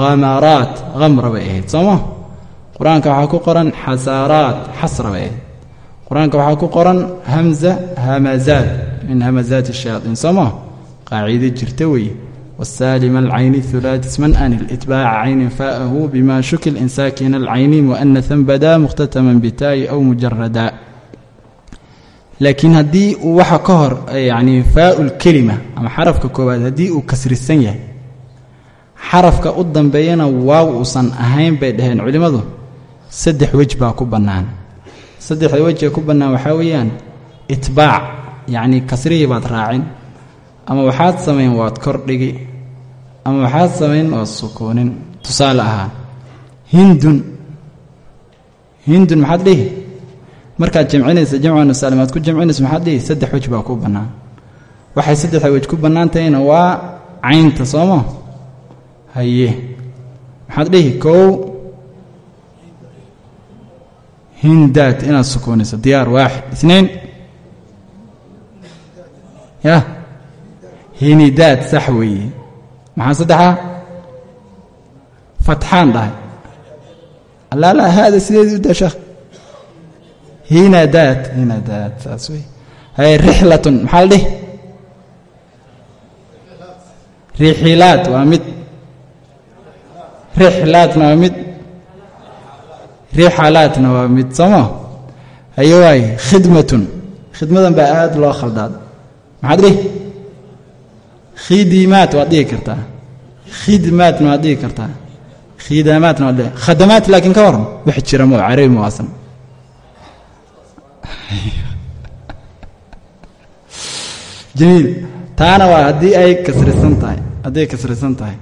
khamaraat khamra bay ahayd sooma qur'aanka waxaa ku qoran xasaaraat xasra ahayd qur'aanka waxaa ku qoran hamza hamazaat min hamazaati shayaaiin sooma qaaciide jirta weeye. Wsaalima alcayni hulaati isman anil itbaaca caynin faa'ahu bima shukil insaakina alcayni mu'anahan badaa mukhtataman bitaa'i aw mujarada laakiin haddii uu waxa ka hor yacni faa'ul kelima ama xarafka koowaad haddii uu kasrisan yahay xarafka u dambeeyana waaw uusan ahayn bay dhaheen culimmadu saddex wej baa ku bannaan. Saddexda wejee ku bannaan waxaa weeyaan itbaac yacnii kasrihii baad raacin ama waxaad samayn waad kordhigi ama waxaad samayn waad sukoonin. Tusaale ahaan hindun. Hindun maxaad dhihi? Markaad jamcinaysa jamcan saalim aad ku jamcinaysa maxaad dhihi? Saddex wej baa ku bannaan. Waxay saddexda wej ku bannaan tahayna waa caynta sooma haye. Maxaad dhihi kow hindaad inaad sukoonayso diyaar waaxid isnayn ya hinidaad sax weeye. Maxaa saddexaa? Fatxaan dhahay. Allaala haada sideedii u sheekh hinadaad hinadaad saas wey hay rixlatun maxaa la dhihi? Rixilaad waa mid. Rixlaadna waa mid rixalaadna waa mid sooma hayo waaye khidmatun. Khidmadan baa aad loo khaldaad. Maxaad dhihi? Khidimaat waad dhihi kartaa. Khidmaatna waad dhihi kartaa. Khidamaatna waad khadamaat laakiin ka waran wax jira moo carabi ma waasan jamiil taana waa haddii ay kasrisan tahay haddii ay kasrisan tahay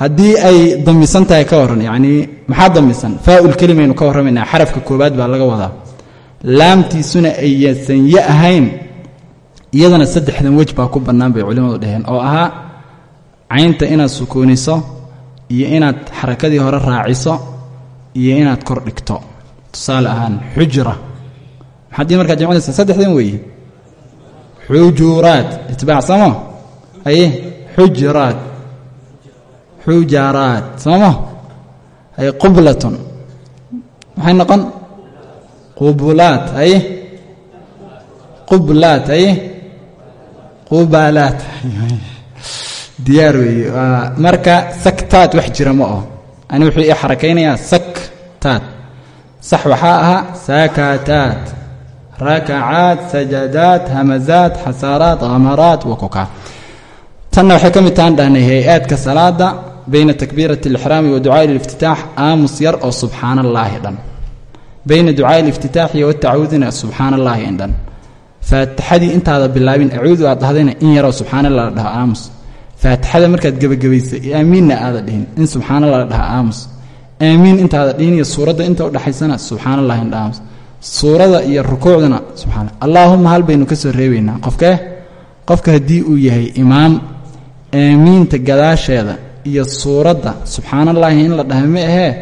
haddii ay damisan tahay ka waran yacnii maxaa damisan? Faa-ul kelimaynu ka warramaynaa xarafka koobaad baa laga wadaa. Laamtiisuna aysan ya ahayn iyadana saddexdan wej baa ku bannaan bay culimmadu dhaheen oo ahaa caynta inaad sukuuniso iyo inaad xarakadii hore raaciso iyo inaad kor dhigto. Tusaale ahaan xujra maxaad markaa jamcinaysaa saddexdan weeye xujuraat itbaac samo aye xujraat xujaraat sooma aye qublatun maxay noqon qubulaat aye qublaat aye qubalaat diyaar weeye marka saktaat wax jira ma oo ani wuxuu ii xarakaynayaa saktaat sax waxaa ahaa saakataat rakacaat sajadaat hamazaat xasaaraat khamaraat wakukaa tanna waxay ka mid tahan dhahnay hay'aadka salaada bayna takbiirati alixraami wa ducaa'i liftitaax aamus yar oo subxaana allaahi dhan. Bayna ducaa'i liftitaaxi watacawudina subxaana allaahi in dhan. Faatixadii intaada bilaabin acuudu aad dhahdayna in yaroo subxaana allah la dhaho aamus. Faatixada markaad gebagabaysay aamiinna aada dhihin in subxaana allah la dhaho aamus. Aamiin intaada dhihin iyo suuradda inta udhexaysana subxaana allah in aamus. Suurada iyo rukuucdana subxaana allaahuma hal baynu ka soo reebaynaa. Qofkee qofka haddii uu yahay imaam aamiinta gadaasheeda iyo suuradda subxaanallaahi in la dhaha ma ahee?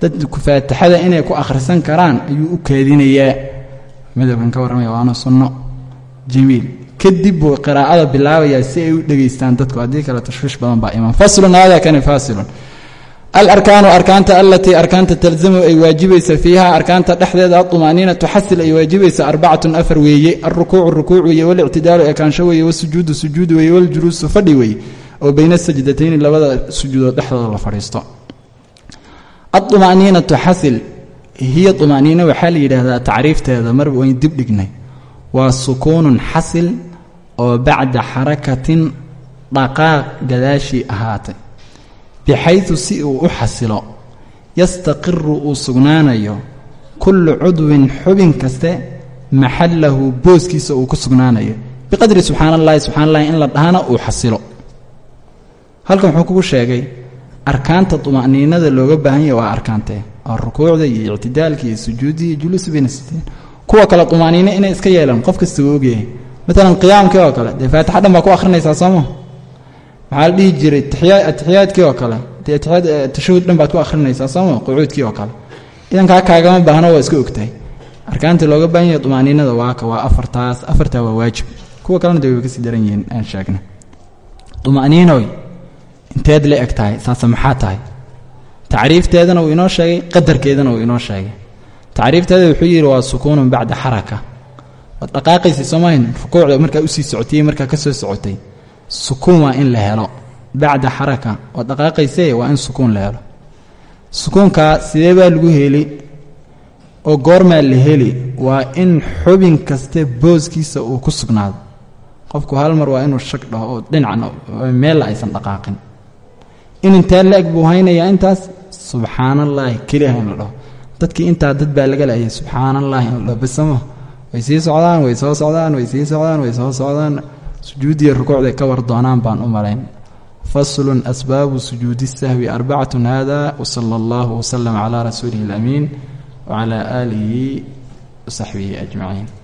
Dadku faatixada inay ku akhrisan karaan ayuu u kaadinayaa madhabkan ka warramaya waana sunno. Jamiil. Kadib buu qiraa'ada bilaabayaa si ay u dhegaystaan dadku. Haddii kale tashwiish badan baa iman faslun hada kani fasilun alarkaanu arkaanta alatii arkaanta talzamu ay waajibaysa fiiha arkaanta dhexdeeda aطumaaniinatu xasil ay waajibaysa arbacatun afar weeye. Alrukuucu rukuuc weeye walictidaalu ekaansho weeye wasujuudu sujuud weeye waljuluusu fadhi weeye oo bayna sajdatayni labada sujuudood dhexdooda la fadhiisto. Aطumaaniinatu xasil hiya طumaaniina waxaa la yidhaahdaa tacriifteeda mar wayn dib dhignay. Waa sukuunun xasil oo bacda xarakatin dhaqaaq gadaashii ahaatay. Bixaydu si uu u xasilo yastaqiru uu sugnaanayo kullu cudwin xubin kaste maxallahu booskiisa uu ku sugnaanayo. Biqadri subxaana allahi subxana allahi in la dhahana uu xasilo halkan wuxuu kugu sheegay arkaanta tuma'niinada looga baahan yahy waa arkaantee waa rukuucda iyo ictidaalka iyo sujuuddii iyo juluusi bayna siteen kuwa kale tuma'niine inay iska yeelaan qof kasta ogyahay. Maalan qiyaamkii oo kale dee faatixa dhan baa ku akhrinaysaa sooma waxaa la dhihi jiray atixiyaadkii oo kale tashahud dhan baad ku akhrinaysaa sooma qucuudkii oo kale. Idankaa kaagama baahno waa iska ogtahay. Arkaanta looga baahan yahay tumaaniinada waaka waa afartaas afartaa waa waajib. Kuwa kalena de way ka sii daran yihiin aan sheegna tuma'niinoy inteed la eg tahay saase maxaa tahay? Tacriifteedana uu inoo sheegay qadarkeedana uu inoo sheegay. Tacriifteeda wuxuu yidhi waa sukuunun bacda xaraka. Waad dhaqaaqaysay soomahin rukuucda markaa u sii socotay markaa ka socotay. Sukuun waa in la helo. Bacda xaraka waad dhaqaaqaysee waa in sukuun la helo. Sukuunkaa sidee baa lagu heli? Oo goormaa la heli waa in xubin kaste booskiisa uu ku sugnaado qofku hal mar waa inuu shag dhaho oo dhinacna meella aysan dhaqaaqin in intee la-eg buu haynayaa intaas? Subxaanallaahi keliah in la dhaho. Dadkii intaa dad baa laga laayay subxaanallaahi in la dhaho bisamo way sii socdaan way soo socdaan way sii socdaan way soo socdaan. Sujuudiya rukuucday ka war doonaan baan u malayn. Faslun asbaabu sujuudi sahwi arbacatun hada wsala allahu wslama calaa rasuulihi اlamiin wcalaa aalihi wasaxbihi ajmaciin